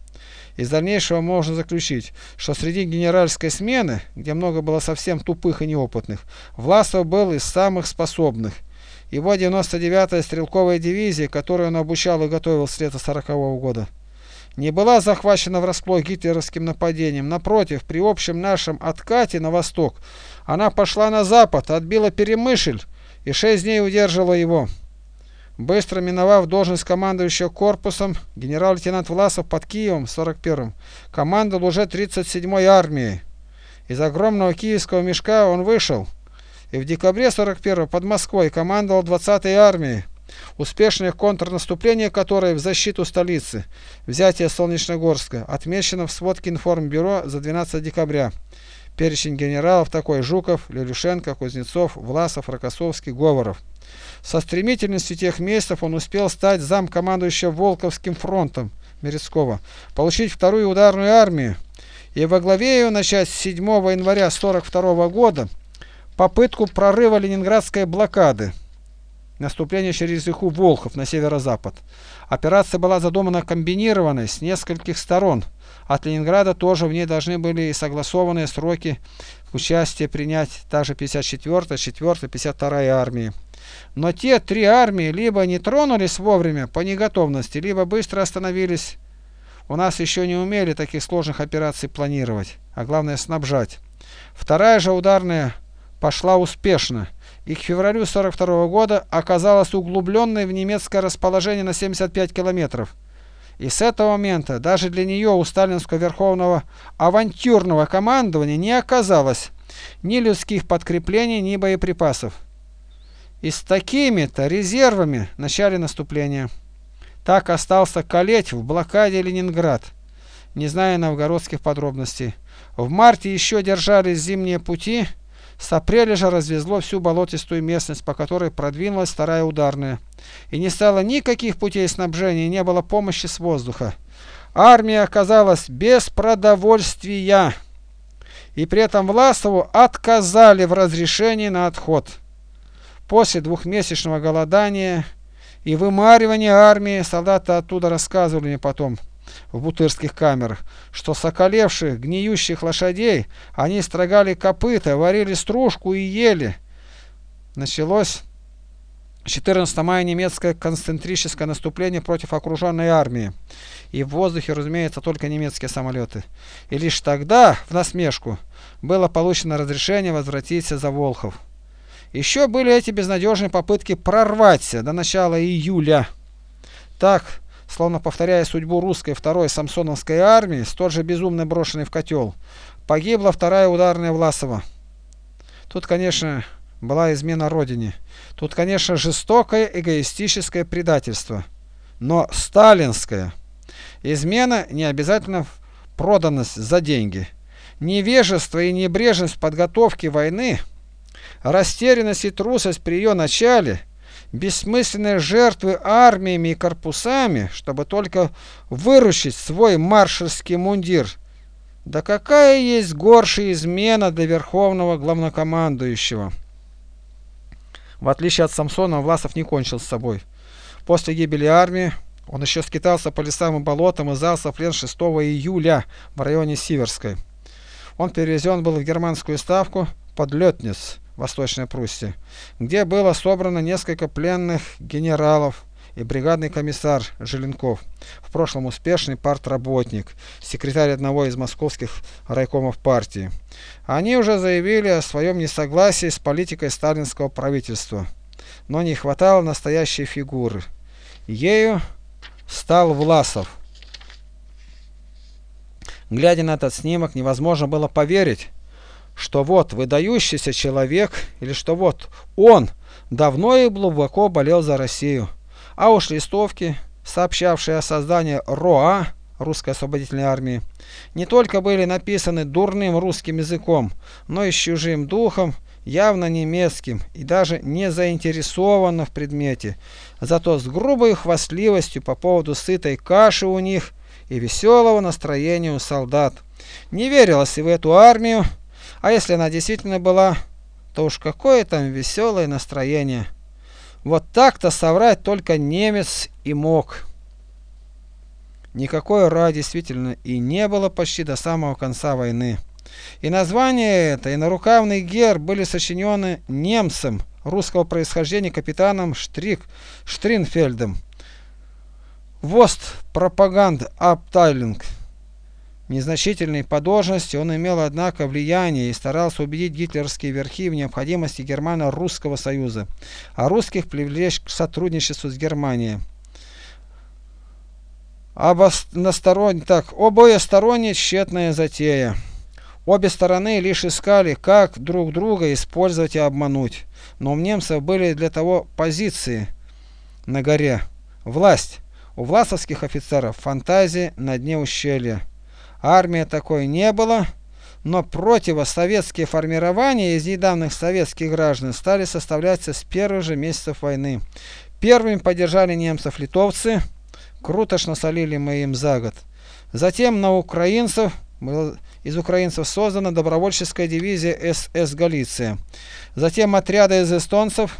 Из дальнейшего можно заключить, что среди генеральской смены, где много было совсем тупых и неопытных, Власов был из самых способных. Его 99-я стрелковая дивизия, которую он обучал и готовил с лета 40 -го года, не была захвачена врасплох гитлеровским нападением. Напротив, при общем нашем откате на восток, она пошла на запад, отбила Перемышль и шесть дней удерживала его. Быстро миновав должность командующего корпусом, генерал-лейтенант Власов под Киевом 41-м командовал уже 37-й армией. Из огромного киевского мешка он вышел и в декабре 41-го под Москвой командовал 20-й армией, успешное контрнаступление которой в защиту столицы, взятие Солнечногорска, отмечено в сводке информбюро за 12 декабря. Перечень генералов такой Жуков, Лелюшенко, Кузнецов, Власов, Рокоссовский, Говоров. Со стремительностью тех месяцев он успел стать замкомандующим Волковским фронтом Мерецкого, получить вторую ударную армию и во главе ее начать с 7 января 1942 года попытку прорыва ленинградской блокады, наступление через реку Волхов на северо-запад. Операция была задумана комбинированной с нескольких сторон. От Ленинграда тоже в ней должны были и согласованные сроки участия принять также 54-я, 4-я, 52-я армии. Но те три армии либо не тронулись вовремя по неготовности, либо быстро остановились. У нас еще не умели таких сложных операций планировать, а главное снабжать. Вторая же ударная пошла успешно и к февралю 42 года оказалась углубленной в немецкое расположение на 75 километров. И с этого момента даже для нее у сталинского верховного авантюрного командования не оказалось ни людских подкреплений, ни боеприпасов. И с такими-то резервами начали наступление. Так остался калеть в блокаде Ленинград, не зная новгородских подробностей. В марте еще держались зимние пути, с апреля же развезло всю болотистую местность, по которой продвинулась вторая ударная. И не стало никаких путей снабжения, не было помощи с воздуха. Армия оказалась без продовольствия, и при этом Власову отказали в разрешении на отход. После двухмесячного голодания и вымаривания армии солдаты оттуда рассказывали мне потом в бутырских камерах, что соколевших, гниющих лошадей они строгали копыта, варили стружку и ели. Началось 14 мая немецкое концентрическое наступление против окруженной армии. И в воздухе, разумеется, только немецкие самолеты. И лишь тогда, в насмешку, было получено разрешение возвратиться за Волхов. Еще были эти безнадежные попытки прорваться до начала июля. Так, словно повторяя судьбу русской второй самсоновской армии, столь же безумно брошенной в котел, погибла вторая ударная Власова. Тут, конечно, была измена родине. Тут, конечно, жестокое эгоистическое предательство. Но сталинское. Измена не обязательно проданность за деньги. Невежество и небрежность в подготовке войны – Растерянность и трусость при ее начале, бессмысленные жертвы армиями и корпусами, чтобы только выручить свой маршальский мундир. Да какая есть горшая измена для верховного главнокомандующего? В отличие от Самсона, Власов не кончил с собой. После гибели армии он еще скитался по лесам и болотам и сдался в плен 6 июля в районе Сиверской. Он перевезен был в германскую ставку, под Летнец, Восточной Пруссии, где было собрано несколько пленных генералов и бригадный комиссар Желенков, в прошлом успешный партработник, секретарь одного из московских райкомов партии. Они уже заявили о своем несогласии с политикой сталинского правительства, но не хватало настоящей фигуры. Ею стал Власов. Глядя на этот снимок, невозможно было поверить, что вот выдающийся человек, или что вот он давно и глубоко болел за Россию. А уж листовки, сообщавшие о создании РОА, русской освободительной армии, не только были написаны дурным русским языком, но и с чужим духом, явно немецким и даже не заинтересованно в предмете, зато с грубой хвастливостью по поводу сытой каши у них и веселого настроения у солдат. Не верилось и в эту армию, а если она действительно была, то уж какое там веселое настроение. Вот так-то соврать только немец и мог. Никакой ра действительно и не было почти до самого конца войны. И название это, и нарукавный герб были сочинены немцем русского происхождения капитаном Штрик Штринфельдом. Вост пропаганд Абтайлинг. Незначительной по должности он имел, однако, влияние и старался убедить гитлеровские верхи в необходимости Германо-Русского союза, а русских привлечь к сотрудничеству с Германией. Обосторонне, так, обоесторонне тщетная затея. Обе стороны лишь искали, как друг друга использовать и обмануть. Но у немцев были для того позиции на горе. Власть. У власовских офицеров фантазии на дне ущелья. Армии такой не было, но противосоветские формирования из недавних советских граждан стали составляться с первых же месяцев войны. Первыми поддержали немцев литовцы, круто ж насолили мы им за год. Затем на украинцев, из украинцев создана добровольческая дивизия СС Галиция. Затем отряды из эстонцев,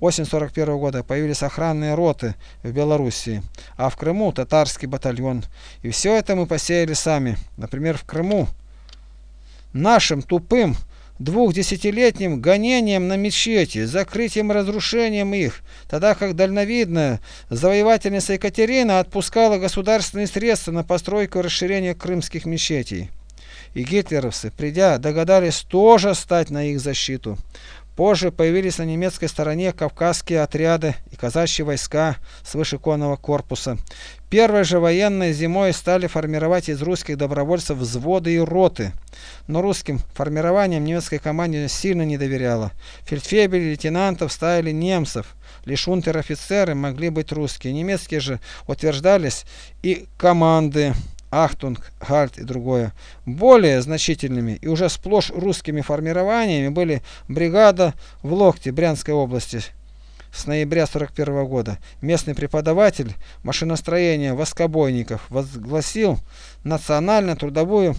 осень 41 года появились охранные роты в Белоруссии, а в Крыму татарский батальон. И все это мы посеяли сами. Например, в Крыму нашим тупым двухдесятилетним гонением на мечети, закрытием разрушением их, тогда как дальновидная завоевательница Екатерина отпускала государственные средства на постройку и расширение крымских мечетей. И гитлеровцы, придя, догадались тоже стать на их защиту. Позже появились на немецкой стороне кавказские отряды и казачьи войска свыше конного корпуса. Первой же военной зимой стали формировать из русских добровольцев взводы и роты. Но русским формированием немецкой команде сильно не доверяла. Фельдфебелей, лейтенантов ставили немцев. Лишь унтер-офицеры могли быть русские. Немецкие же утверждались и команды. Achtung, Halt и другое. Более значительными и уже сплошь русскими формированиями были бригада в Локте Брянской области с ноября 41 года. Местный преподаватель машиностроения Воскобойников возгласил национально-трудовую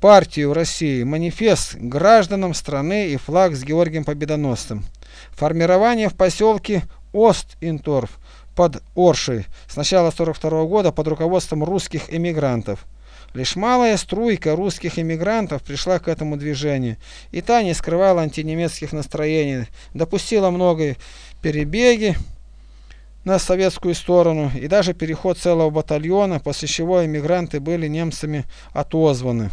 партию России, манифест гражданам страны и флаг с Георгием Победоносцем. Формирование в поселке Ост-Инторф под Оршей с начала 42 года под руководством русских эмигрантов. Лишь малая струйка русских эмигрантов пришла к этому движению, и та не скрывала антинемецких настроений, допустила много перебеги на советскую сторону и даже переход целого батальона, после чего эмигранты были немцами отозваны.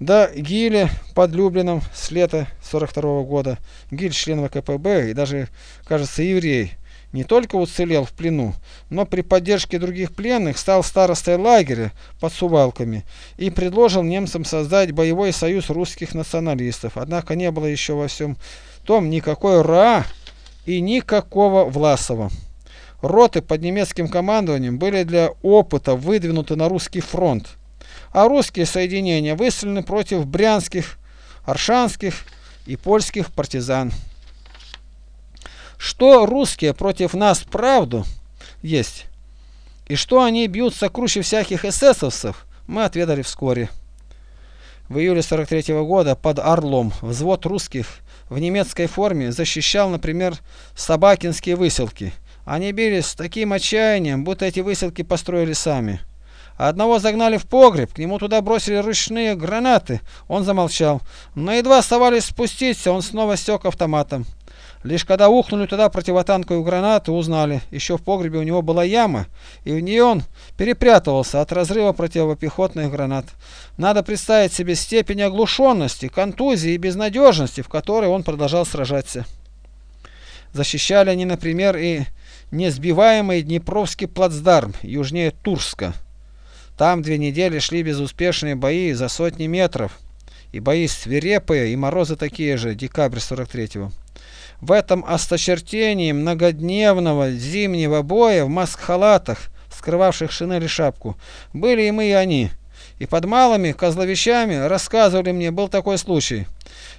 Да, Гиле под Люблином с лета 42 года, Гиль член ВКПБ и даже, кажется, еврей, не только уцелел в плену, но при поддержке других пленных стал старостой лагеря под Сувалками и предложил немцам создать боевой союз русских националистов. Однако не было еще во всем том никакой РА и никакого Власова. Роты под немецким командованием были для опыта выдвинуты на русский фронт, а русские соединения выставлены против брянских, аршанских и польских партизан. Что русские против нас правду есть, и что они бьются круче всяких эсэсовцев, мы отведали вскоре. В июле 43 -го года под Орлом взвод русских в немецкой форме защищал, например, Собакинские выселки. Они бились с таким отчаянием, будто эти выселки построили сами. Одного загнали в погреб, к нему туда бросили ручные гранаты. Он замолчал. Но едва оставались спуститься, он снова стек автоматом. Лишь когда ухнули туда противотанковые гранаты, узнали, еще в погребе у него была яма, и в нее он перепрятывался от разрыва противопехотных гранат. Надо представить себе степень оглушенности, контузии и безнадежности, в которой он продолжал сражаться. Защищали они, например, и несбиваемый Днепровский плацдарм, южнее Турска. Там две недели шли безуспешные бои за сотни метров, и бои свирепые, и морозы такие же, декабрь 43-го. В этом осточертении многодневного зимнего боя в маск-халатах, скрывавших шинель и шапку, были и мы, и они. И под малыми козловищами, рассказывали мне, был такой случай.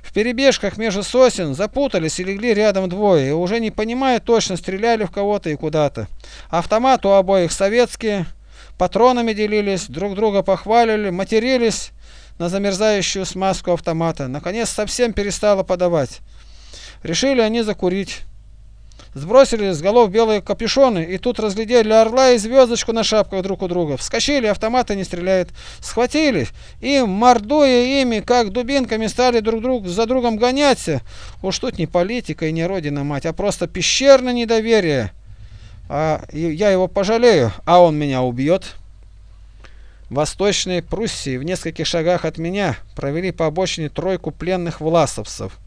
В перебежках между сосен запутались и легли рядом двое, и уже не понимая точно, стреляли в кого-то и куда-то. Автомат у обоих советские, патронами делились, друг друга похвалили, матерились на замерзающую смазку автомата. Наконец совсем перестало подавать. Решили они закурить. Сбросили с голов белые капюшоны, и тут разглядели орла и звездочку на шапках друг у друга. Вскочили, автоматы не стреляют. Схватили, и, мордуя ими, как дубинками, стали друг друг за другом гоняться. Уж тут не политика и не родина мать, а просто пещерное недоверие. А я его пожалею, а он меня убьет. Восточной Пруссии, в нескольких шагах от меня, провели по обочине тройку пленных власовцев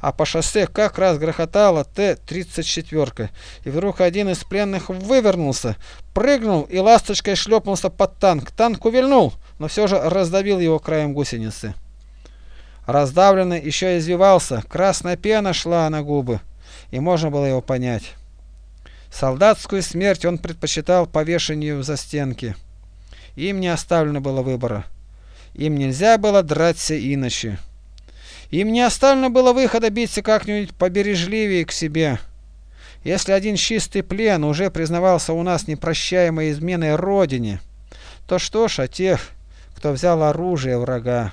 а по шоссе как раз грохотала Т-34. И вдруг один из пленных вывернулся, прыгнул и ласточкой шлепнулся под танк. Танк увильнул, но все же раздавил его краем гусеницы. Раздавленный еще извивался, красная пена шла на губы, и можно было его понять. Солдатскую смерть он предпочитал повешению за стенки. Им не оставлено было выбора. Им нельзя было драться иначе. Им не оставлено было выхода биться как-нибудь побережливее к себе. Если один чистый плен уже признавался у нас непрощаемой изменой Родине, то что ж о тех, кто взял оружие врага?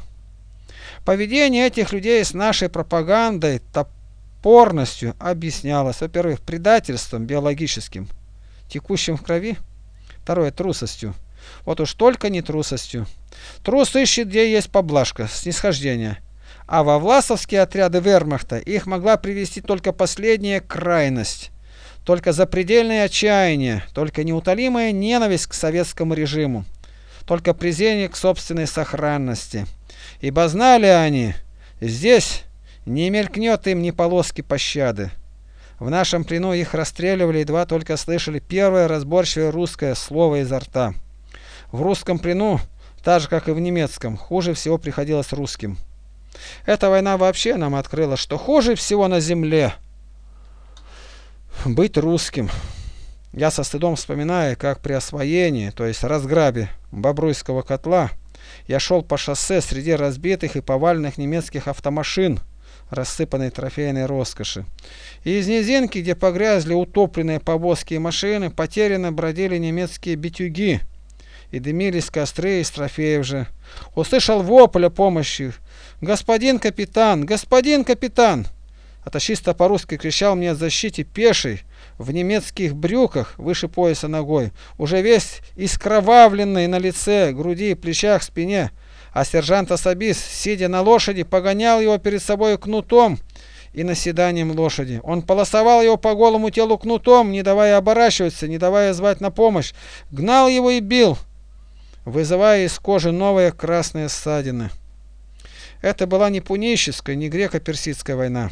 Поведение этих людей с нашей пропагандой, топорностью объяснялось, во-первых, предательством биологическим, текущим в крови, второе, трусостью. Вот уж только не трусостью. Трус ищет, где есть поблажка, снисхождение а во власовские отряды вермахта их могла привести только последняя крайность, только запредельное отчаяние, только неутолимая ненависть к советскому режиму, только презрение к собственной сохранности. Ибо знали они, здесь не мелькнет им ни полоски пощады. В нашем плену их расстреливали, едва только слышали первое разборчивое русское слово изо рта. В русском плену, так же как и в немецком, хуже всего приходилось русским. Эта война вообще нам открыла, что хуже всего на земле быть русским. Я со стыдом вспоминаю, как при освоении, то есть разграбе Бобруйского котла, я шел по шоссе среди разбитых и поваленных немецких автомашин, рассыпанной трофейной роскоши. И из низинки, где погрязли утопленные повозки и машины, потерянно бродили немецкие битюги, и дымились костры из трофеев же. Услышал вопль о помощи, «Господин капитан! Господин капитан!» Аташиста по-русски кричал мне о защите пеший, в немецких брюках, выше пояса ногой, уже весь искровавленный на лице, груди, плечах, спине, а сержант Асабис, сидя на лошади, погонял его перед собой кнутом и наседанием лошади. Он полосовал его по голому телу кнутом, не давая оборачиваться, не давая звать на помощь, гнал его и бил, вызывая из кожи новые красные ссадины. Это была не пуническая, не греко-персидская война.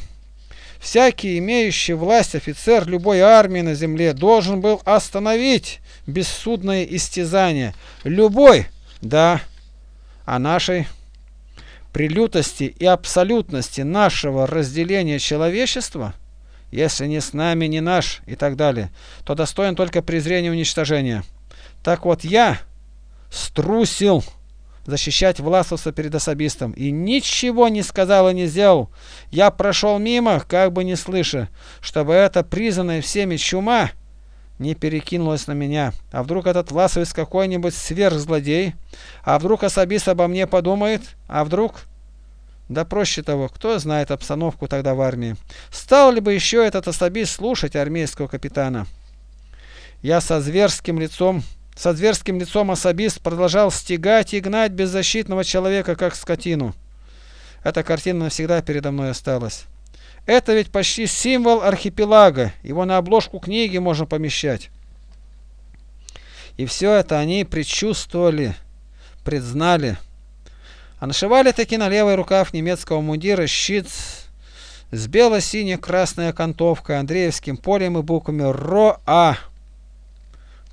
Всякий имеющий власть офицер любой армии на земле должен был остановить бессудное истязание. Любой, да, а нашей при лютости и абсолютности нашего разделения человечества, если не с нами, не наш и так далее, то достоин только презрения и уничтожения. Так вот я струсил защищать Власовца перед особистом. И ничего не сказал и не сделал. Я прошел мимо, как бы не слыша, чтобы эта признанная всеми чума не перекинулась на меня. А вдруг этот Власовец какой-нибудь сверхзлодей? А вдруг особист обо мне подумает? А вдруг... Да проще того, кто знает обстановку тогда в армии. Стал ли бы еще этот особист слушать армейского капитана? Я со зверским лицом со зверским лицом особист продолжал стегать и гнать беззащитного человека, как скотину. Эта картина навсегда передо мной осталась. Это ведь почти символ архипелага, его на обложку книги можно помещать. И все это они предчувствовали, предзнали. А нашивали таки на левый рукав немецкого мундира щит с бело-сине-красной окантовкой, Андреевским полем и буквами РОА.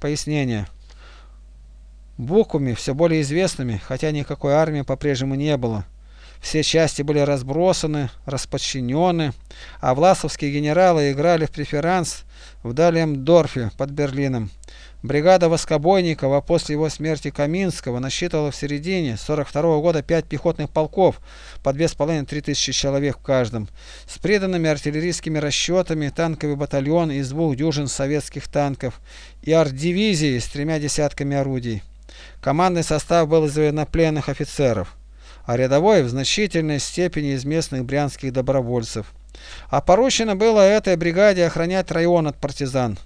Пояснение. Буквами, все более известными, хотя никакой армии по-прежнему не было. Все части были разбросаны, расподчинены, а власовские генералы играли в преферанс в Дальемдорфе под Берлином. Бригада Воскобойникова после его смерти Каминского насчитывала в середине 42 -го года пять пехотных полков по 2,5-3 тысячи человек в каждом, с преданными артиллерийскими расчетами, танковый батальон из двух дюжин советских танков и арт-дивизии с тремя десятками орудий. Командный состав был из военнопленных офицеров, а рядовой в значительной степени из местных брянских добровольцев. А поручено было этой бригаде охранять район от партизан.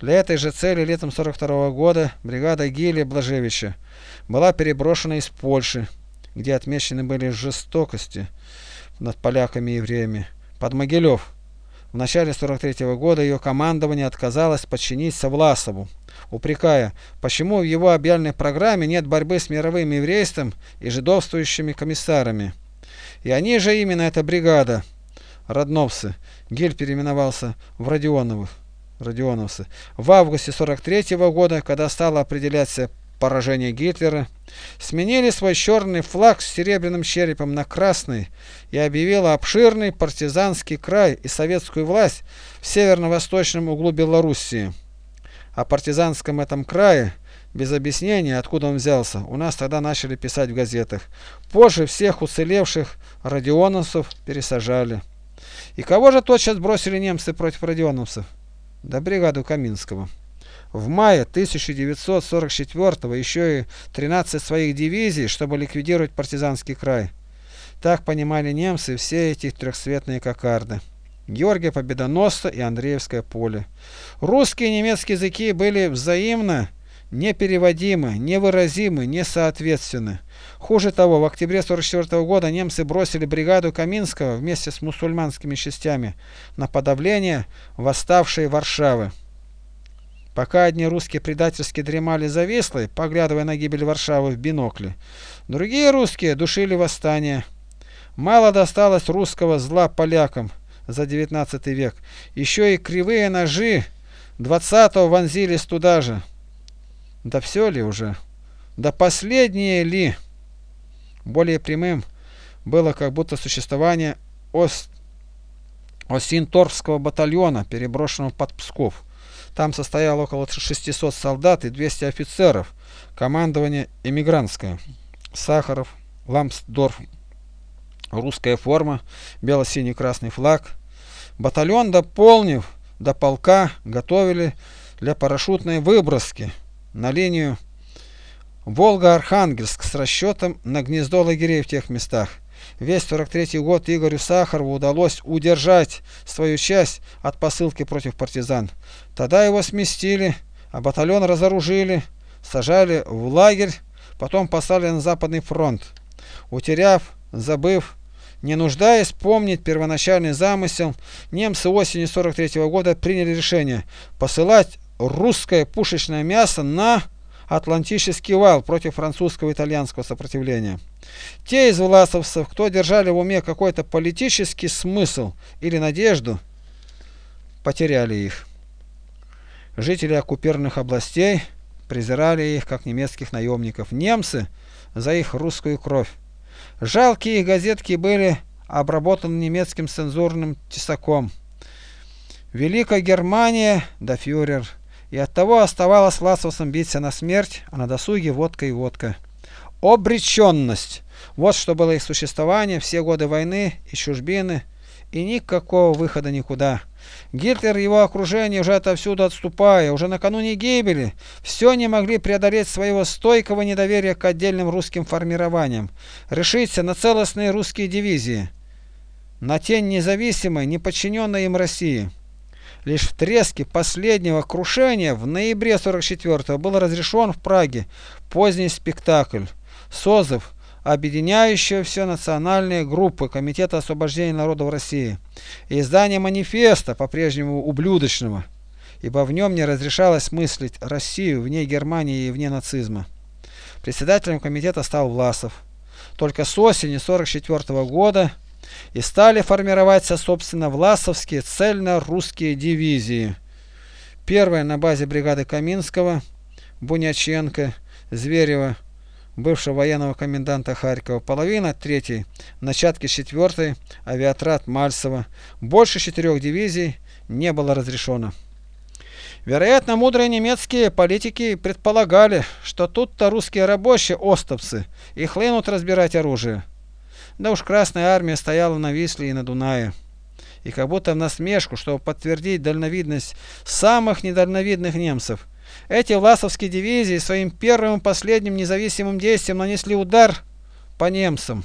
Для этой же цели летом 42 -го года бригада Гилия Блажевича была переброшена из Польши, где отмечены были жестокости над поляками и евреями, под Могилев. В начале 43 -го года ее командование отказалось подчиниться Власову упрекая, почему в его объявленной программе нет борьбы с мировым еврейством и жидовствующими комиссарами. И они же именно эта бригада, Родновцы, Гель переименовался в Родионовых, Родионовцы, в августе 43 -го года, когда стало определяться поражение Гитлера, сменили свой черный флаг с серебряным черепом на красный и объявила обширный партизанский край и советскую власть в северно-восточном углу Белоруссии о партизанском этом крае, без объяснения, откуда он взялся, у нас тогда начали писать в газетах. Позже всех уцелевших радионовцев пересажали. И кого же тотчас бросили немцы против радионовцев? Да бригаду Каминского. В мае 1944 еще и 13 своих дивизий, чтобы ликвидировать партизанский край. Так понимали немцы все эти трехцветные кокарды. Георгия Победоносца и Андреевское поле. Русские и немецкие языки были взаимно непереводимы, невыразимы, несоответственны. Хуже того, в октябре 1944 года немцы бросили бригаду Каминского вместе с мусульманскими частями на подавление восставшей Варшавы. Пока одни русские предательски дремали за поглядывая на гибель Варшавы в бинокле, другие русские душили восстание. Мало досталось русского зла полякам – за 19 век. Еще и кривые ножи 20-го вонзились туда же. Да все ли уже? Да последнее ли? Более прямым было как будто существование Ост... Осинторского батальона, переброшенного под Псков. Там состояло около 600 солдат и 200 офицеров. Командование эмигрантское. Сахаров, Ламсдорф, русская форма, бело-синий-красный флаг. Батальон, дополнив до полка, готовили для парашютной выброски на линию Волга-Архангельск с расчетом на гнездо лагерей в тех местах. Весь 43 год Игорю Сахарову удалось удержать свою часть от посылки против партизан. Тогда его сместили, а батальон разоружили, сажали в лагерь, потом послали на Западный фронт. Утеряв, забыв, не нуждаясь помнить первоначальный замысел, немцы осенью 43 -го года приняли решение посылать русское пушечное мясо на Атлантический вал против французского и итальянского сопротивления. Те из власовцев, кто держали в уме какой-то политический смысл или надежду, потеряли их. Жители оккупированных областей презирали их как немецких наемников. Немцы за их русскую кровь. Жалкие газетки были обработаны немецким цензурным тесаком. Великая Германия да фюрер. И оттого оставалось ласовцам биться на смерть, а на досуге водка и водка. Обреченность. Вот что было их существование все годы войны и чужбины, и никакого выхода никуда. Гитлер и его окружение уже отовсюду отступая, уже накануне гибели, все не могли преодолеть своего стойкого недоверия к отдельным русским формированиям, решиться на целостные русские дивизии, на тень независимой, неподчиненной им России. Лишь в треске последнего крушения в ноябре 44 был разрешен в Праге поздний спектакль «Созыв» объединяющего все национальные группы Комитета освобождения народов России, и издание манифеста, по-прежнему ублюдочного, ибо в нем не разрешалось мыслить Россию вне Германии и вне нацизма. Председателем комитета стал Власов. Только с осени 44 года и стали формироваться, собственно, власовские цельно-русские дивизии. Первая на базе бригады Каминского, Буняченко, Зверева, бывшего военного коменданта Харькова, половина третьей, начатки четвертой, авиатрат Мальцева. Больше четырех дивизий не было разрешено. Вероятно, мудрые немецкие политики предполагали, что тут-то русские рабочие остовцы и хлынут разбирать оружие. Да уж Красная Армия стояла на Висле и на Дунае. И как будто в насмешку, чтобы подтвердить дальновидность самых недальновидных немцев, эти власовские дивизии своим первым и последним независимым действием нанесли удар по немцам.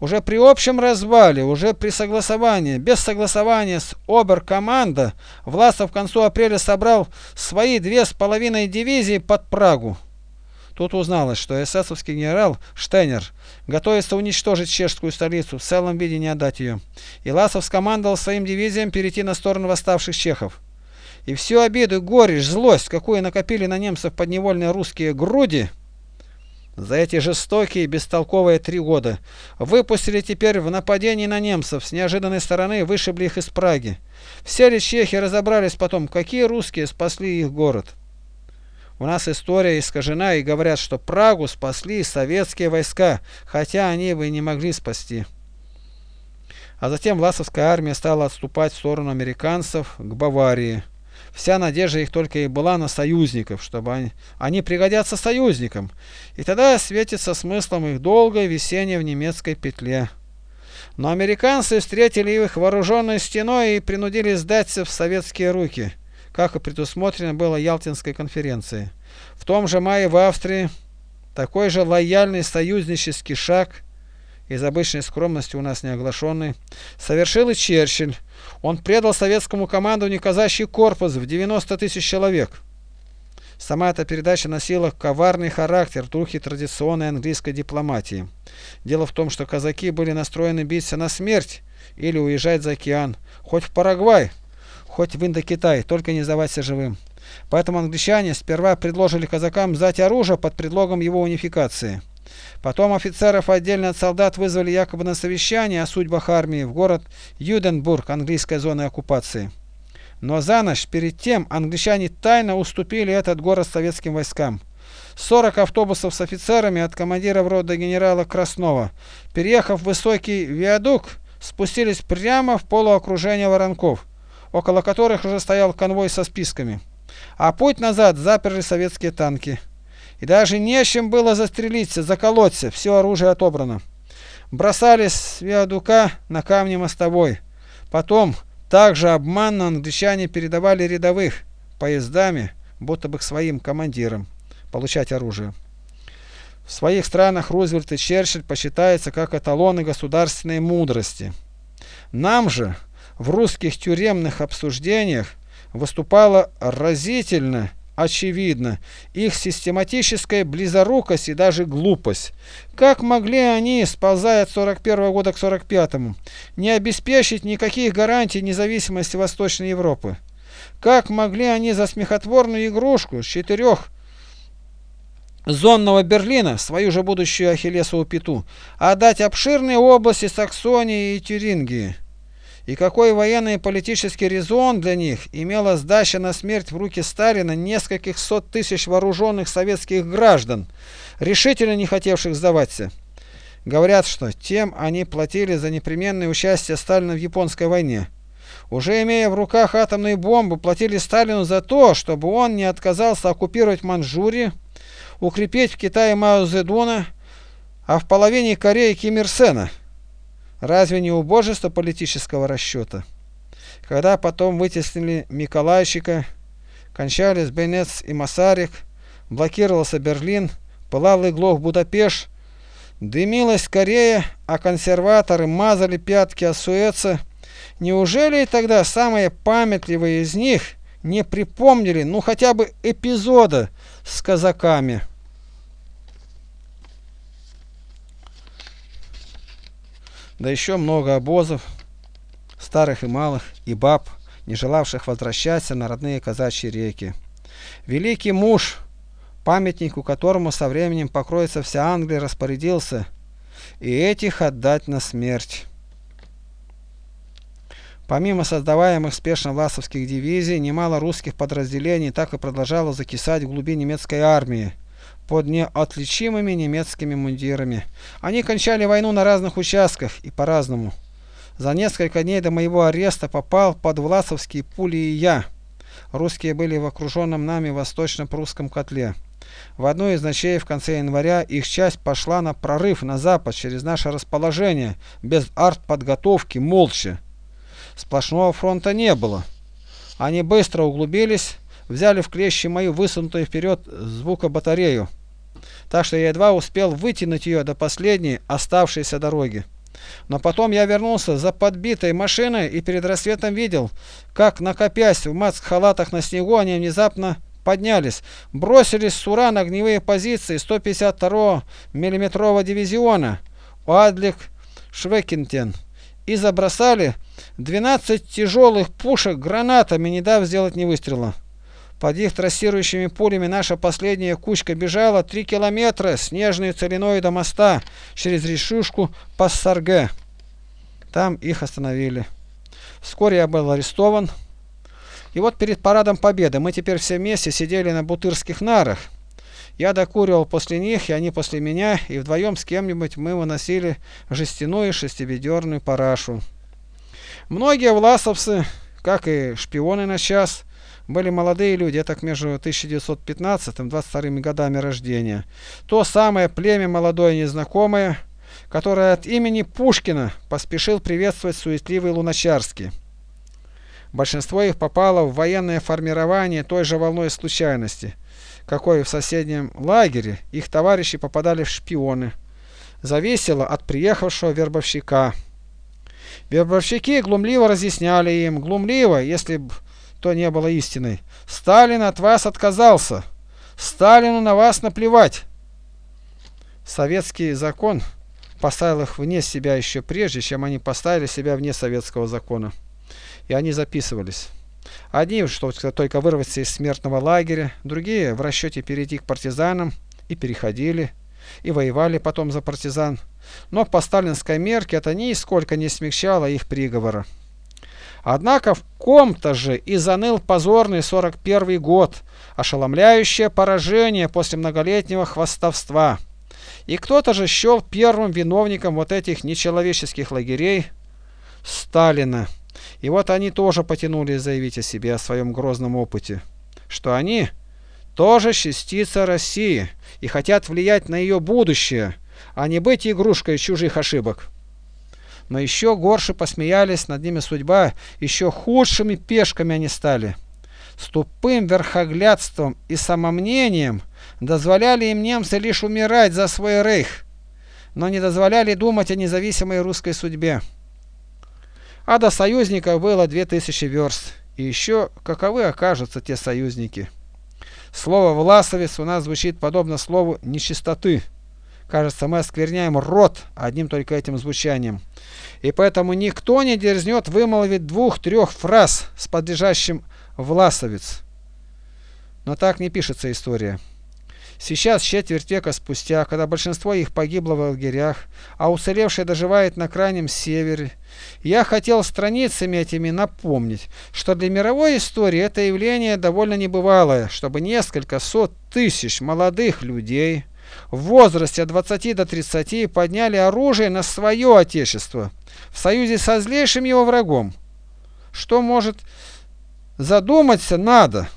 Уже при общем развале, уже при согласовании, без согласования с оберкоманда, Власов к концу апреля собрал свои две с половиной дивизии под Прагу. Тут узналось, что эсэсовский генерал Штейнер готовится уничтожить чешскую столицу, в целом виде не отдать ее. И Ласов скомандовал своим дивизиям перейти на сторону восставших чехов. И всю обиду, горечь, злость, какую накопили на немцев подневольные русские груди, за эти жестокие бестолковые три года выпустили теперь в нападении на немцев с неожиданной стороны, вышибли их из Праги. Все ли чехи разобрались потом, какие русские спасли их город. У нас история искажена и говорят, что Прагу спасли советские войска, хотя они бы и не могли спасти. А затем Власовская армия стала отступать в сторону американцев к Баварии. Вся надежда их только и была на союзников, чтобы они, они пригодятся союзникам, и тогда светится смыслом их долгое висение в немецкой петле. Но американцы встретили их вооруженной стеной и принудили сдаться в советские руки, как и предусмотрено было Ялтинской конференцией. В том же мае в Австрии такой же лояльный союзнический шаг – из обычной скромности у нас не оглашенный, совершил и Черчилль. Он предал советскому командованию казачий корпус в 90 тысяч человек. Сама эта передача носила коварный характер в духе традиционной английской дипломатии. Дело в том, что казаки были настроены биться на смерть или уезжать за океан, хоть в Парагвай, хоть в Индокитай, только не сдаваться живым. Поэтому англичане сперва предложили казакам сдать оружие под предлогом его унификации. Потом офицеров отдельно от солдат вызвали якобы на совещание о судьбах армии в город Юденбург, английской зоны оккупации. Но за ночь перед тем англичане тайно уступили этот город советским войскам. 40 автобусов с офицерами от командира рода генерала Краснова, переехав в высокий виадук, спустились прямо в полуокружение воронков, около которых уже стоял конвой со списками. А путь назад заперли советские танки и даже не чем было застрелиться, заколоться, все оружие отобрано. Бросались с виадука на камни мостовой. Потом также обманно англичане передавали рядовых поездами, будто бы к своим командирам, получать оружие. В своих странах Рузвельт и Черчилль посчитаются как эталоны государственной мудрости. Нам же в русских тюремных обсуждениях выступало разительно очевидно их систематическая близорукость и даже глупость. Как могли они, сползая от 41 года к 45 не обеспечить никаких гарантий независимости Восточной Европы? Как могли они за смехотворную игрушку с четырех зонного Берлина, свою же будущую Ахиллесову пяту, отдать обширные области Саксонии и Тюрингии? И какой военный и политический резон для них имела сдача на смерть в руки Сталина нескольких сот тысяч вооруженных советских граждан, решительно не хотевших сдаваться? Говорят, что тем они платили за непременное участие Сталина в японской войне. Уже имея в руках атомные бомбы, платили Сталину за то, чтобы он не отказался оккупировать Манчжурию, укрепить в Китае Мао Цзэдуна, а в половине Кореи Ким Ир Сена. Разве не убожество политического расчета? Когда потом вытеснили Миколайчика, кончались Бенец и Масарик, блокировался Берлин, пылал Иглов Будапешт, дымилась Корея, а консерваторы мазали пятки о Суэца, Неужели тогда самые памятливые из них не припомнили, ну хотя бы эпизода с казаками? Да еще много обозов, старых и малых, и баб, не желавших возвращаться на родные казачьи реки. Великий муж, памятнику которому со временем покроется вся Англия, распорядился и этих отдать на смерть. Помимо создаваемых спешно власовских дивизий, немало русских подразделений так и продолжало закисать в глуби немецкой армии под неотличимыми немецкими мундирами. Они кончали войну на разных участках и по-разному. За несколько дней до моего ареста попал под власовские пули и я. Русские были в окруженном нами восточно-прусском котле. В одну из ночей в конце января их часть пошла на прорыв на запад через наше расположение, без артподготовки, молча. Сплошного фронта не было. Они быстро углубились, взяли в клещи мою высунутую вперед звукобатарею, так что я едва успел вытянуть ее до последней оставшейся дороги. Но потом я вернулся за подбитой машиной и перед рассветом видел, как, накопясь в маск-халатах на снегу, они внезапно поднялись, бросились с ура на огневые позиции 152-го миллиметрового дивизиона Уадлик Швекентен и забросали 12 тяжелых пушек гранатами, не дав сделать ни выстрела. Под их трассирующими пулями наша последняя кучка бежала 3 километра снежной целиной до моста через решушку Пассарге. Там их остановили. Вскоре я был арестован. И вот перед парадом Победы мы теперь все вместе сидели на бутырских нарах. Я докуривал после них, и они после меня, и вдвоем с кем-нибудь мы выносили жестяную шестиведерную парашу. Многие власовцы, как и шпионы на час, были молодые люди, так между 1915 и 22 годами рождения. То самое племя молодое незнакомое, которое от имени Пушкина поспешил приветствовать суетливый Луначарский. Большинство их попало в военное формирование той же волной случайности, какой в соседнем лагере их товарищи попадали в шпионы. Зависело от приехавшего вербовщика. Вербовщики глумливо разъясняли им, глумливо, если бы то не было истиной. Сталин от вас отказался. Сталину на вас наплевать. Советский закон поставил их вне себя еще прежде, чем они поставили себя вне советского закона. И они записывались. Одни, что только вырваться из смертного лагеря, другие в расчете перейти к партизанам и переходили, и воевали потом за партизан. Но по сталинской мерке это нисколько не смягчало их приговора. Однако в ком-то же и заныл позорный 41 год, ошеломляющее поражение после многолетнего хвастовства. И кто-то же счел первым виновником вот этих нечеловеческих лагерей Сталина. И вот они тоже потянулись заявить о себе, о своем грозном опыте, что они тоже частица России и хотят влиять на ее будущее, а не быть игрушкой чужих ошибок. Но еще горше посмеялись над ними судьба, еще худшими пешками они стали. С тупым верхоглядством и самомнением дозволяли им немцы лишь умирать за свой рейх, но не дозволяли думать о независимой русской судьбе. А до союзников было две тысячи верст, и еще каковы окажутся те союзники. Слово «власовец» у нас звучит подобно слову «нечистоты». Кажется, мы оскверняем рот одним только этим звучанием. И поэтому никто не дерзнет вымолвить двух-трех фраз с подлежащим «власовец». Но так не пишется история. Сейчас, четверть века спустя, когда большинство их погибло в лагерях, а уцелевшие доживает на крайнем севере, я хотел страницами этими напомнить, что для мировой истории это явление довольно небывалое, чтобы несколько сот тысяч молодых людей в возрасте от 20 до 30 подняли оружие на свое отечество в союзе со злейшим его врагом. Что может задуматься надо?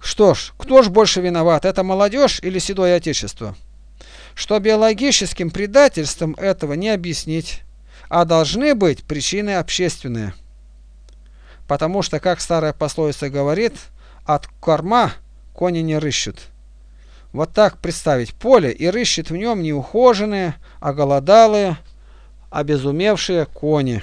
Что ж, кто ж больше виноват, это молодежь или седое отечество? Что биологическим предательством этого не объяснить, а должны быть причины общественные. Потому что, как старая пословица говорит, от корма кони не рыщут. Вот так представить поле и рыщет в нем неухоженные, оголодалые, обезумевшие кони.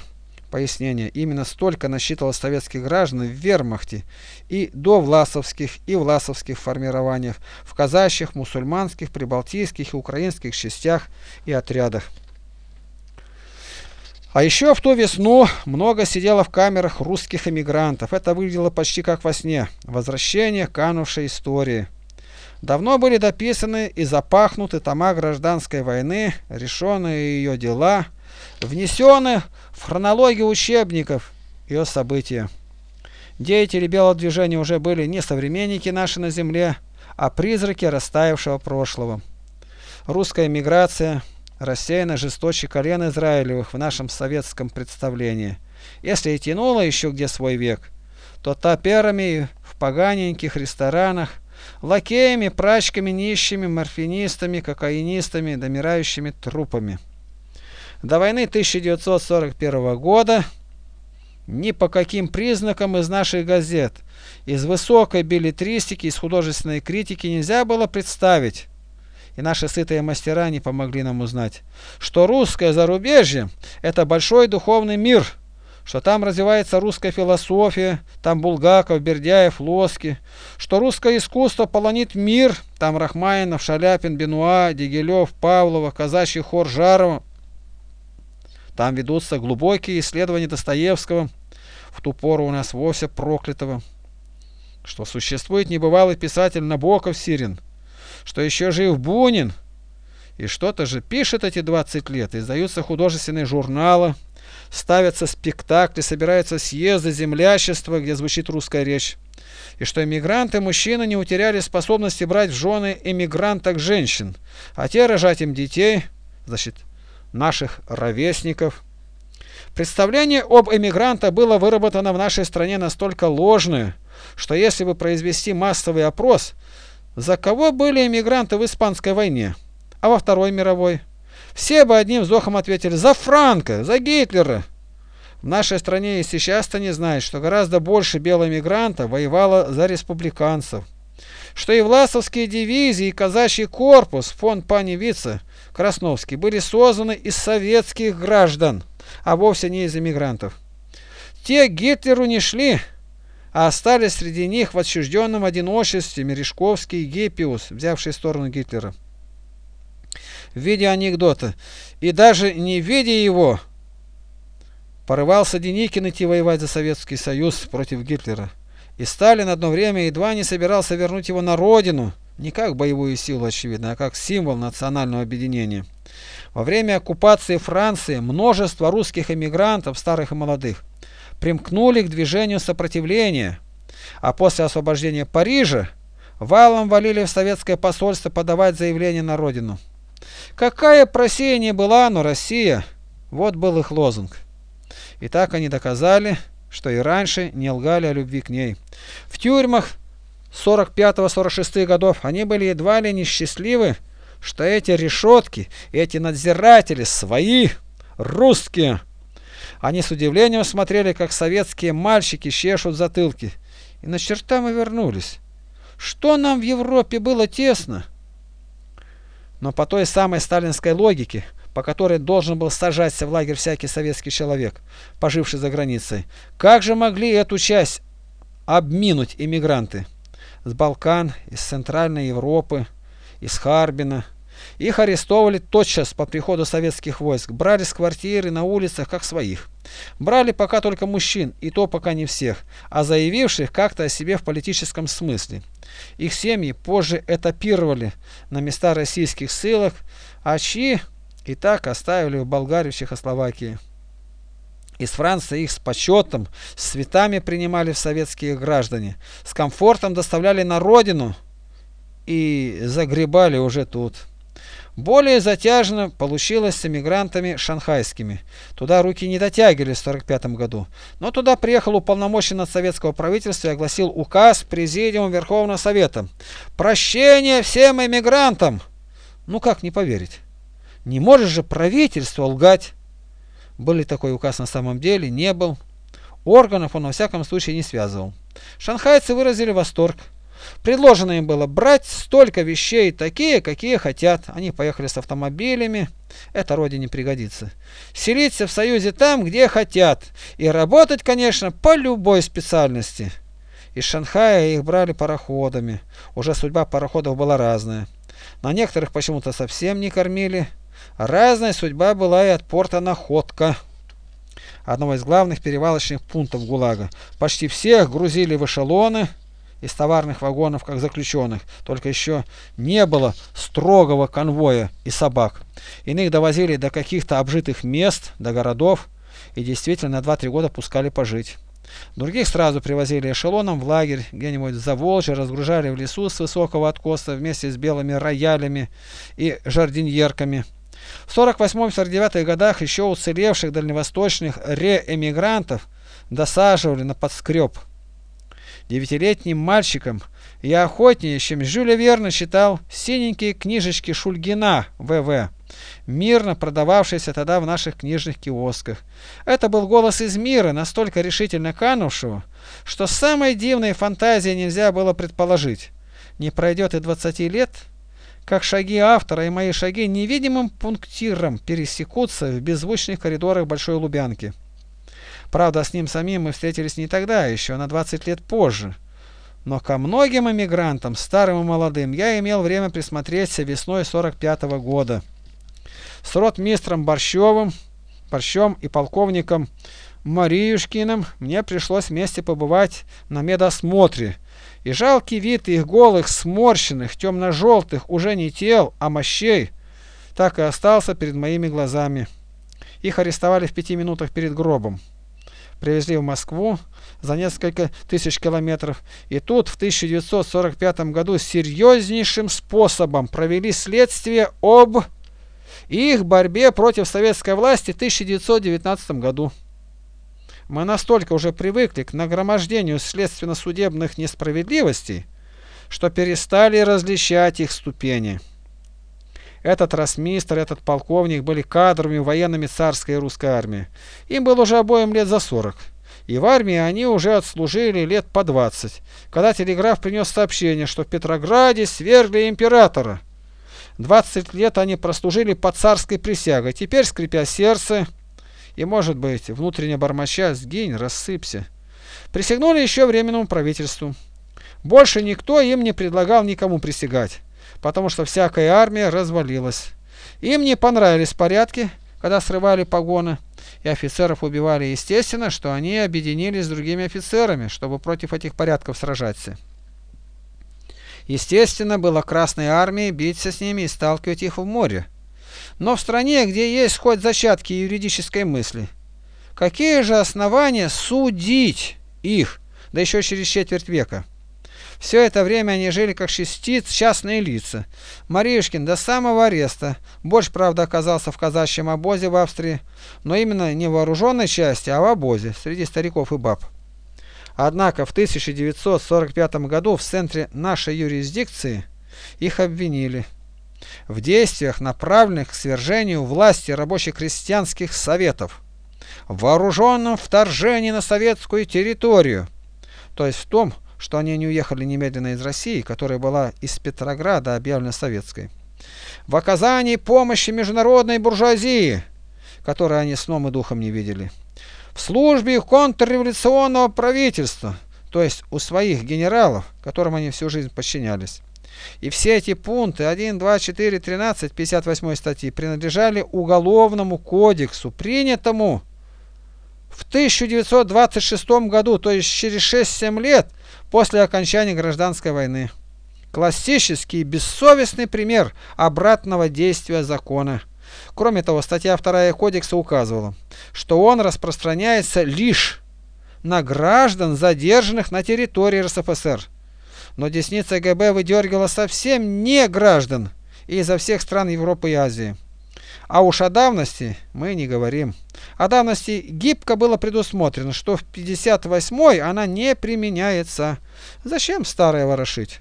Пояснение. Именно столько насчитывал советских граждан в вермахте и до власовских и власовских формированиях, в казачьих, мусульманских, прибалтийских и украинских частях и отрядах. А еще в ту весну много сидело в камерах русских эмигрантов. Это выглядело почти как во сне. Возвращение канувшей истории. Давно были дописаны и запахнуты тома гражданской войны, решенные ее дела, внесены в хронологию учебников ее события. Деятели белого движения уже были не современники наши на земле, а призраки растаявшего прошлого. Русская эмиграция рассеяна жесточе колен Израилевых в нашем советском представлении. Если и тянула еще где свой век, то топерами в поганеньких ресторанах, лакеями, прачками, нищими, морфинистами, кокаинистами, домирающими трупами. До войны 1941 года ни по каким признакам из наших газет, из высокой билетристики, из художественной критики нельзя было представить, и наши сытые мастера не помогли нам узнать, что русское зарубежье – это большой духовный мир – что там развивается русская философия, там Булгаков, Бердяев, Лоски, что русское искусство полонит мир, там Рахманинов, Шаляпин, Бенуа, Дегилев, Павлова, казачий хор Жарова. Там ведутся глубокие исследования Достоевского, в ту пору у нас вовсе проклятого, что существует небывалый писатель Набоков Сирин, что еще жив Бунин, и что-то же пишет эти 20 лет, издаются художественные журналы, ставятся спектакли, собираются съезды землящества, где звучит русская речь. И что эмигранты-мужчины не утеряли способности брать в жены эмигранток женщин, а те рожать им детей, значит, наших ровесников. Представление об эмигрантах было выработано в нашей стране настолько ложное, что если бы произвести массовый опрос, за кого были эмигранты в Испанской войне, а во Второй мировой, все бы одним вздохом ответили «За Франка! За Гитлера!» В нашей стране и сейчас-то не знают, что гораздо больше белоэмигрантов воевало за республиканцев. Что и власовские дивизии, и казачий корпус, фон пани Вице, Красновский, были созданы из советских граждан, а вовсе не из эмигрантов. Те Гитлеру не шли, а остались среди них в отчужденном одиночестве Мережковский и Гиппиус, взявший сторону Гитлера в виде анекдота. И даже не видя его, порывался Деникин идти воевать за Советский Союз против Гитлера. И Сталин одно время едва не собирался вернуть его на родину, не как боевую силу, очевидно, а как символ национального объединения. Во время оккупации Франции множество русских эмигрантов, старых и молодых, примкнули к движению сопротивления, а после освобождения Парижа валом валили в советское посольство подавать заявление на родину. Какая б Россия ни была, но Россия. Вот был их лозунг. И так они доказали, что и раньше не лгали о любви к ней. В тюрьмах 45-46 годов они были едва ли не счастливы, что эти решетки, эти надзиратели свои, русские. Они с удивлением смотрели, как советские мальчики чешут затылки. И на черта мы вернулись. Что нам в Европе было тесно? Но по той самой сталинской логике, по которой должен был сажаться в лагерь всякий советский человек, поживший за границей. Как же могли эту часть обминуть иммигранты? С Балкан, из Центральной Европы, из Харбина. Их арестовывали тотчас по приходу советских войск, брали с квартиры на улицах как своих. Брали пока только мужчин, и то пока не всех, а заявивших как-то о себе в политическом смысле. Их семьи позже этапировали на места российских ссылок, а чьи и так оставили в Болгарии, в Чехословакии. Из Франции их с почетом, с цветами принимали в советские граждане, с комфортом доставляли на родину и загребали уже тут. Более затяжно получилось с эмигрантами шанхайскими. Туда руки не дотягивались в 1945 году. Но туда приехал уполномоченный от советского правительства и огласил указ Президиума Верховного Совета. «Прощение всем эмигрантам!» Ну как не поверить? Не может же правительство лгать. Был ли такой указ на самом деле? Не был. Органов он во всяком случае не связывал. Шанхайцы выразили восторг. Предложено им было брать столько вещей, такие, какие хотят. Они поехали с автомобилями. Это родине пригодится. Селиться в Союзе там, где хотят. И работать, конечно, по любой специальности. Из Шанхая их брали пароходами. Уже судьба пароходов была разная. На некоторых почему-то совсем не кормили. Разная судьба была и от порта Находка одного из главных перевалочных пунктов ГУЛАГа. Почти всех грузили в эшелоны из товарных вагонов, как заключенных, только еще не было строгого конвоя и собак. Иных довозили до каких-то обжитых мест, до городов, и действительно на 2-3 года пускали пожить. Других сразу привозили эшелоном в лагерь, где-нибудь за Волжье, разгружали в лесу с высокого откоса вместе с белыми роялями и жардиньерками. В 48-49 годах еще уцелевших дальневосточных реэмигрантов досаживали на подскреб. Девятилетним мальчиком и охотнее, чем Жюля Верна читал синенькие книжечки Шульгина В.В., мирно продававшиеся тогда в наших книжных киосках. Это был голос из мира, настолько решительно канувшего, что самой дивной фантазии нельзя было предположить. Не пройдет и двадцати лет, как шаги автора и мои шаги невидимым пунктиром пересекутся в беззвучных коридорах Большой Лубянки. Правда, с ним самим мы встретились не тогда, еще на 20 лет позже. Но ко многим эмигрантам, старым и молодым, я имел время присмотреться весной 45 -го года. С ротмистром Борщевым, Борщем и полковником Мариюшкиным мне пришлось вместе побывать на медосмотре, и жалкий вид их голых, сморщенных, темно-желтых, уже не тел, а мощей, так и остался перед моими глазами. Их арестовали в пяти минутах перед гробом. Привезли в Москву за несколько тысяч километров, и тут в 1945 году серьезнейшим способом провели следствие об их борьбе против советской власти в 1919 году. Мы настолько уже привыкли к нагромождению следственно-судебных несправедливостей, что перестали различать их ступени. Этот росмистр, этот полковник были кадровыми военными царской и русской армии. Им было уже обоим лет за 40. И в армии они уже отслужили лет по 20, когда телеграф принес сообщение, что в Петрограде свергли императора. 20 лет они прослужили под царской присягой. Теперь, скрипя сердце, и, может быть, внутренне бормоча, сгинь, рассыпься. Присягнули еще временному правительству. Больше никто им не предлагал никому присягать, потому что всякая армия развалилась. Им не понравились порядки, когда срывали погоны, и офицеров убивали. Естественно, что они объединились с другими офицерами, чтобы против этих порядков сражаться. Естественно, было Красной армии биться с ними и сталкивать их в море. Но в стране, где есть хоть зачатки юридической мысли, какие же основания судить их, да еще через четверть века? Все это время они жили как шестиц частные лица. Мариюшкин до самого ареста, больше, правда, оказался в казачьем обозе в Австрии, но именно не в вооруженной части, а в обозе, среди стариков и баб. Однако в 1945 году в центре нашей юрисдикции их обвинили в действиях, направленных к свержению власти рабоче-крестьянских советов, в вооруженном вторжении на советскую территорию, то есть в том, что они не уехали немедленно из России, которая была из Петрограда объявлена советской, в оказании помощи международной буржуазии, которой они сном и духом не видели, в службе контрреволюционного правительства, то есть у своих генералов, которым они всю жизнь подчинялись. И все эти пункты 1, 2, 4, 13 58 статьи принадлежали Уголовному кодексу, принятому в 1926 году, то есть через 6-7 лет после окончания гражданской войны. Классический бессовестный пример обратного действия закона. Кроме того, статья 2 Кодекса указывала, что он распространяется лишь на граждан, задержанных на территории РСФСР но десница ГБ выдергивала совсем не граждан изо всех стран Европы и Азии. А уж о давности мы не говорим. О давности гибко было предусмотрено, что в 58-й она не применяется. Зачем старое ворошить?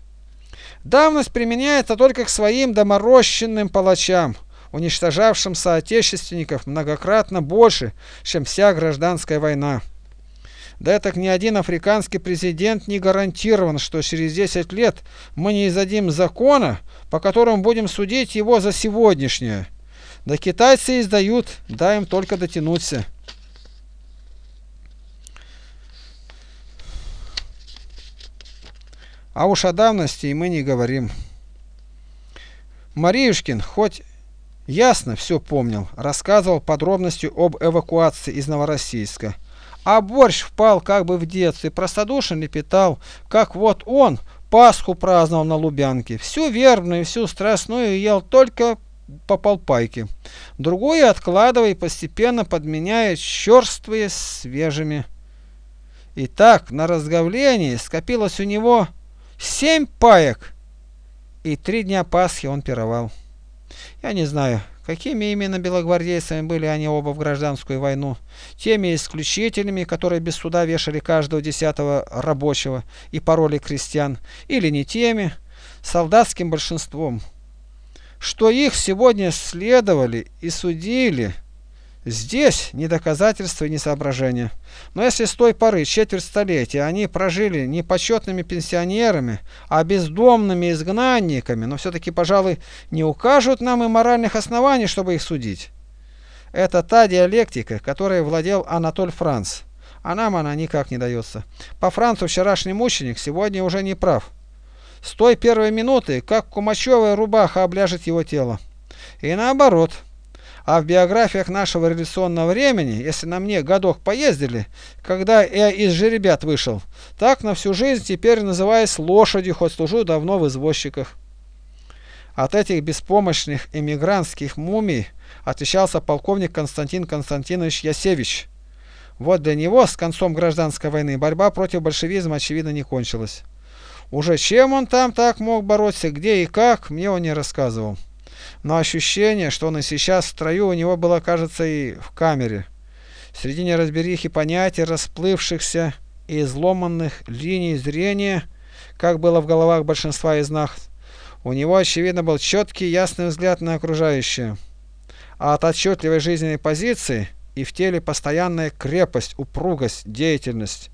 Давность применяется только к своим доморощенным палачам, уничтожавшим соотечественников многократно больше, чем вся гражданская война. Да так ни один африканский президент не гарантирован, что через 10 лет мы не издадим закона, по которому будем судить его за сегодняшнее. Да китайцы издают, дай им только дотянуться. А уж о давности мы не говорим. Мариюшкин, хоть ясно все помнил, рассказывал подробностью об эвакуации из Новороссийска. А борщ впал как бы в детстве, простодушен лепетал, как вот он Пасху праздновал на Лубянке. Всю вербную, всю страстную ел только по полпайке. Другую откладывая и постепенно подменяя черствые свежими. И так на разговлении скопилось у него Семь паек! И три дня Пасхи он пировал. Я не знаю, какими именно белогвардейцами были они оба в гражданскую войну. Теми исключительными, которые без суда вешали каждого десятого рабочего и пароли крестьян, или не теми, солдатским большинством. Что их сегодня следовали и судили – Здесь ни доказательства, ни соображения. Но если с той поры, четверть столетия, они прожили не почетными пенсионерами, а бездомными изгнанниками, но все-таки, пожалуй, не укажут нам и моральных оснований, чтобы их судить. Это та диалектика, которой владел Анатоль Франц. А нам она никак не дается. По Францу вчерашний мученик сегодня уже не прав. С той первой минуты, как кумачевая рубаха обляжет его тело. И наоборот – а в биографиях нашего революционного времени, если на мне годок поездили, когда я из жеребят вышел, так на всю жизнь теперь называясь лошадью, хоть служу давно в извозчиках. От этих беспомощных эмигрантских мумий отличался полковник Константин Константинович Ясевич. Вот для него с концом гражданской войны борьба против большевизма очевидно не кончилась. Уже чем он там так мог бороться, где и как, мне он не рассказывал но ощущение, что он и сейчас в строю, у него было, кажется, и в камере. Среди неразберихи понятий, расплывшихся и изломанных линий зрения, как было в головах большинства из нас, у него, очевидно, был четкий ясный взгляд на окружающее. А от отчетливой жизненной позиции и в теле постоянная крепость, упругость, деятельность.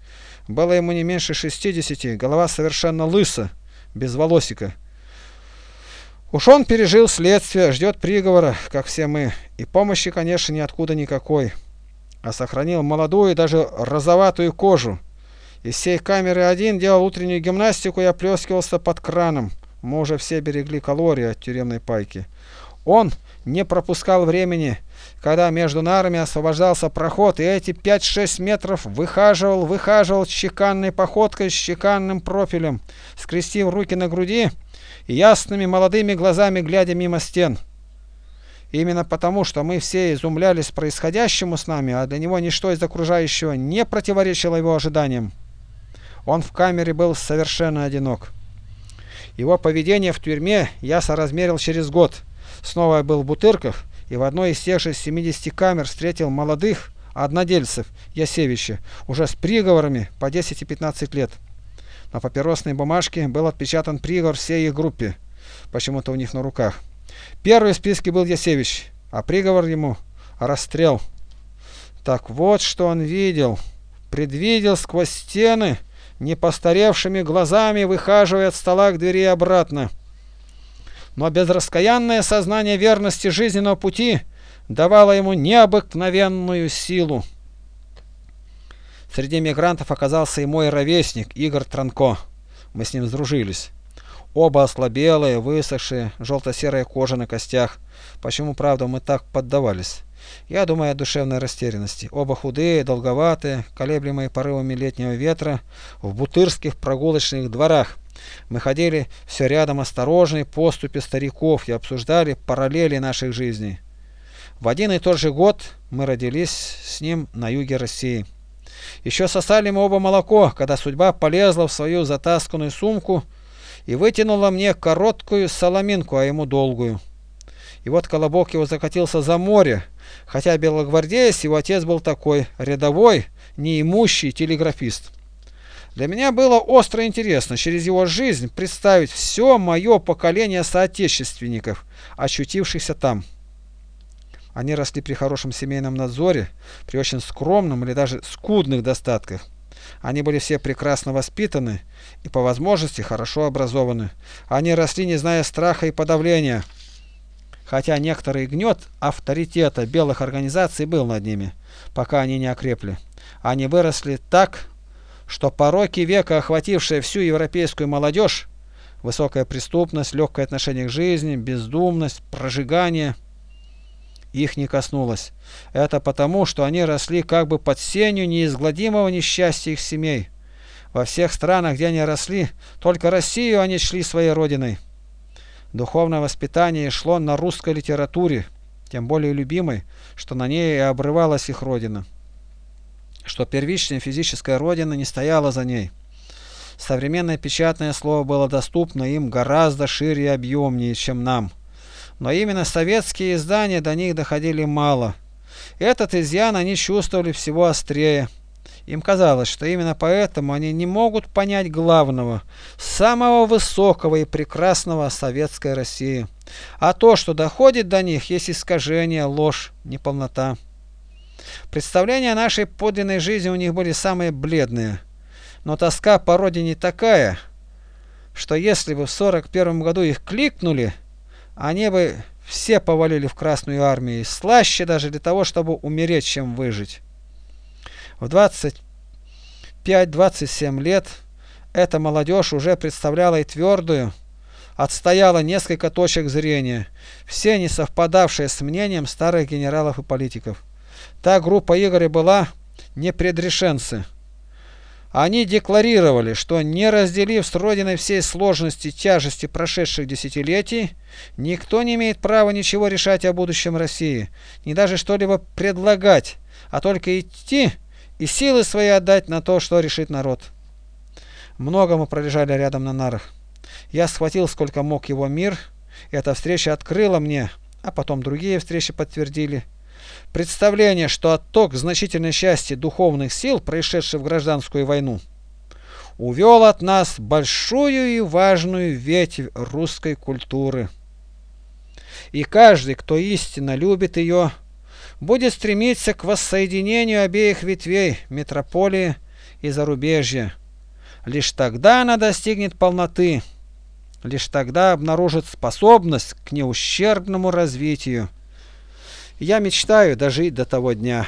Было ему не меньше 60, голова совершенно лыса, без волосика. Уж он пережил следствие, ждет приговора, как все мы, и помощи, конечно, ниоткуда никакой, а сохранил молодую, даже розоватую кожу. Из всей камеры один делал утреннюю гимнастику и оплескивался под краном. Мы уже все берегли калории от тюремной пайки. Он не пропускал времени, когда между нарами освобождался проход, и эти 5-6 метров выхаживал, выхаживал чеканной походкой с чеканным профилем, скрестив руки на груди, ясными молодыми глазами глядя мимо стен. Именно потому, что мы все изумлялись происходящему с нами, а для него ничто из окружающего не противоречило его ожиданиям. Он в камере был совершенно одинок. Его поведение в тюрьме я соразмерил через год. Снова я был в Бутырках и в одной из тех же 70 камер встретил молодых однодельцев Ясевича, уже с приговорами по 10 и 15 лет. На папиросной бумажке был отпечатан приговор всей их группе, почему-то у них на руках. Первый в списке был Ясевич, а приговор ему – расстрел. Так вот, что он видел, предвидел сквозь стены, не постаревшими глазами выхаживая от стола к двери обратно. Но безраскаянное сознание верности жизненного пути давало ему необыкновенную силу. Среди мигрантов оказался и мой ровесник Игорь Транко. Мы с ним сдружились. Оба ослабелые, высохшие, желто-серая кожа на костях. Почему, правда, мы так поддавались? Я думаю о душевной растерянности. Оба худые, долговатые, колеблемые порывами летнего ветра, в бутырских прогулочных дворах. Мы ходили все рядом осторожной поступи стариков и обсуждали параллели наших жизней. В один и тот же год мы родились с ним на юге России. Еще сосали мы оба молоко, когда судьба полезла в свою затасканную сумку и вытянула мне короткую соломинку, а ему долгую. И вот колобок его закатился за море, хотя белогвардеец его отец был такой, рядовой, неимущий телеграфист. Для меня было остро интересно через его жизнь представить все мое поколение соотечественников, очутившихся там. Они росли при хорошем семейном надзоре, при очень скромном или даже скудных достатках. Они были все прекрасно воспитаны и по возможности хорошо образованы. Они росли, не зная страха и подавления. Хотя некоторый гнет авторитета белых организаций был над ними, пока они не окрепли. Они выросли так, что пороки века, охватившие всю европейскую молодежь, высокая преступность, легкое отношение к жизни, бездумность, прожигание, их не коснулось. Это потому, что они росли как бы под сенью неизгладимого несчастья их семей. Во всех странах, где они росли, только Россию они шли своей родиной. Духовное воспитание шло на русской литературе, тем более любимой, что на ней и обрывалась их родина. Что первичная физическая родина не стояла за ней. Современное печатное слово было доступно им гораздо шире и объемнее, чем нам. Но именно советские издания до них доходили мало. Этот изъян они чувствовали всего острее. Им казалось, что именно поэтому они не могут понять главного, самого высокого и прекрасного советской России. А то, что доходит до них, есть искажение, ложь, неполнота. Представления о нашей подлинной жизни у них были самые бледные. Но тоска по родине такая, что если бы в 41 году их кликнули, они бы все повалили в Красную армию, слаще даже для того, чтобы умереть, чем выжить. В 25-27 лет эта молодежь уже представляла и твердую, отстояла несколько точек зрения, все не совпадавшие с мнением старых генералов и политиков. Та группа Игоря была непредрешенцы. Они декларировали, что не разделив с Родиной всей сложности тяжести прошедших десятилетий, никто не имеет права ничего решать о будущем России, не даже что-либо предлагать, а только идти и силы свои отдать на то, что решит народ. Много мы пролежали рядом на нарах. Я схватил сколько мог его мир, и эта встреча открыла мне, а потом другие встречи подтвердили, представление, что отток значительной части духовных сил, происшедший в гражданскую войну, увел от нас большую и важную ветвь русской культуры. И каждый, кто истинно любит ее, будет стремиться к воссоединению обеих ветвей метрополии и зарубежья. Лишь тогда она достигнет полноты, лишь тогда обнаружит способность к неущербному развитию. Я мечтаю дожить до того дня.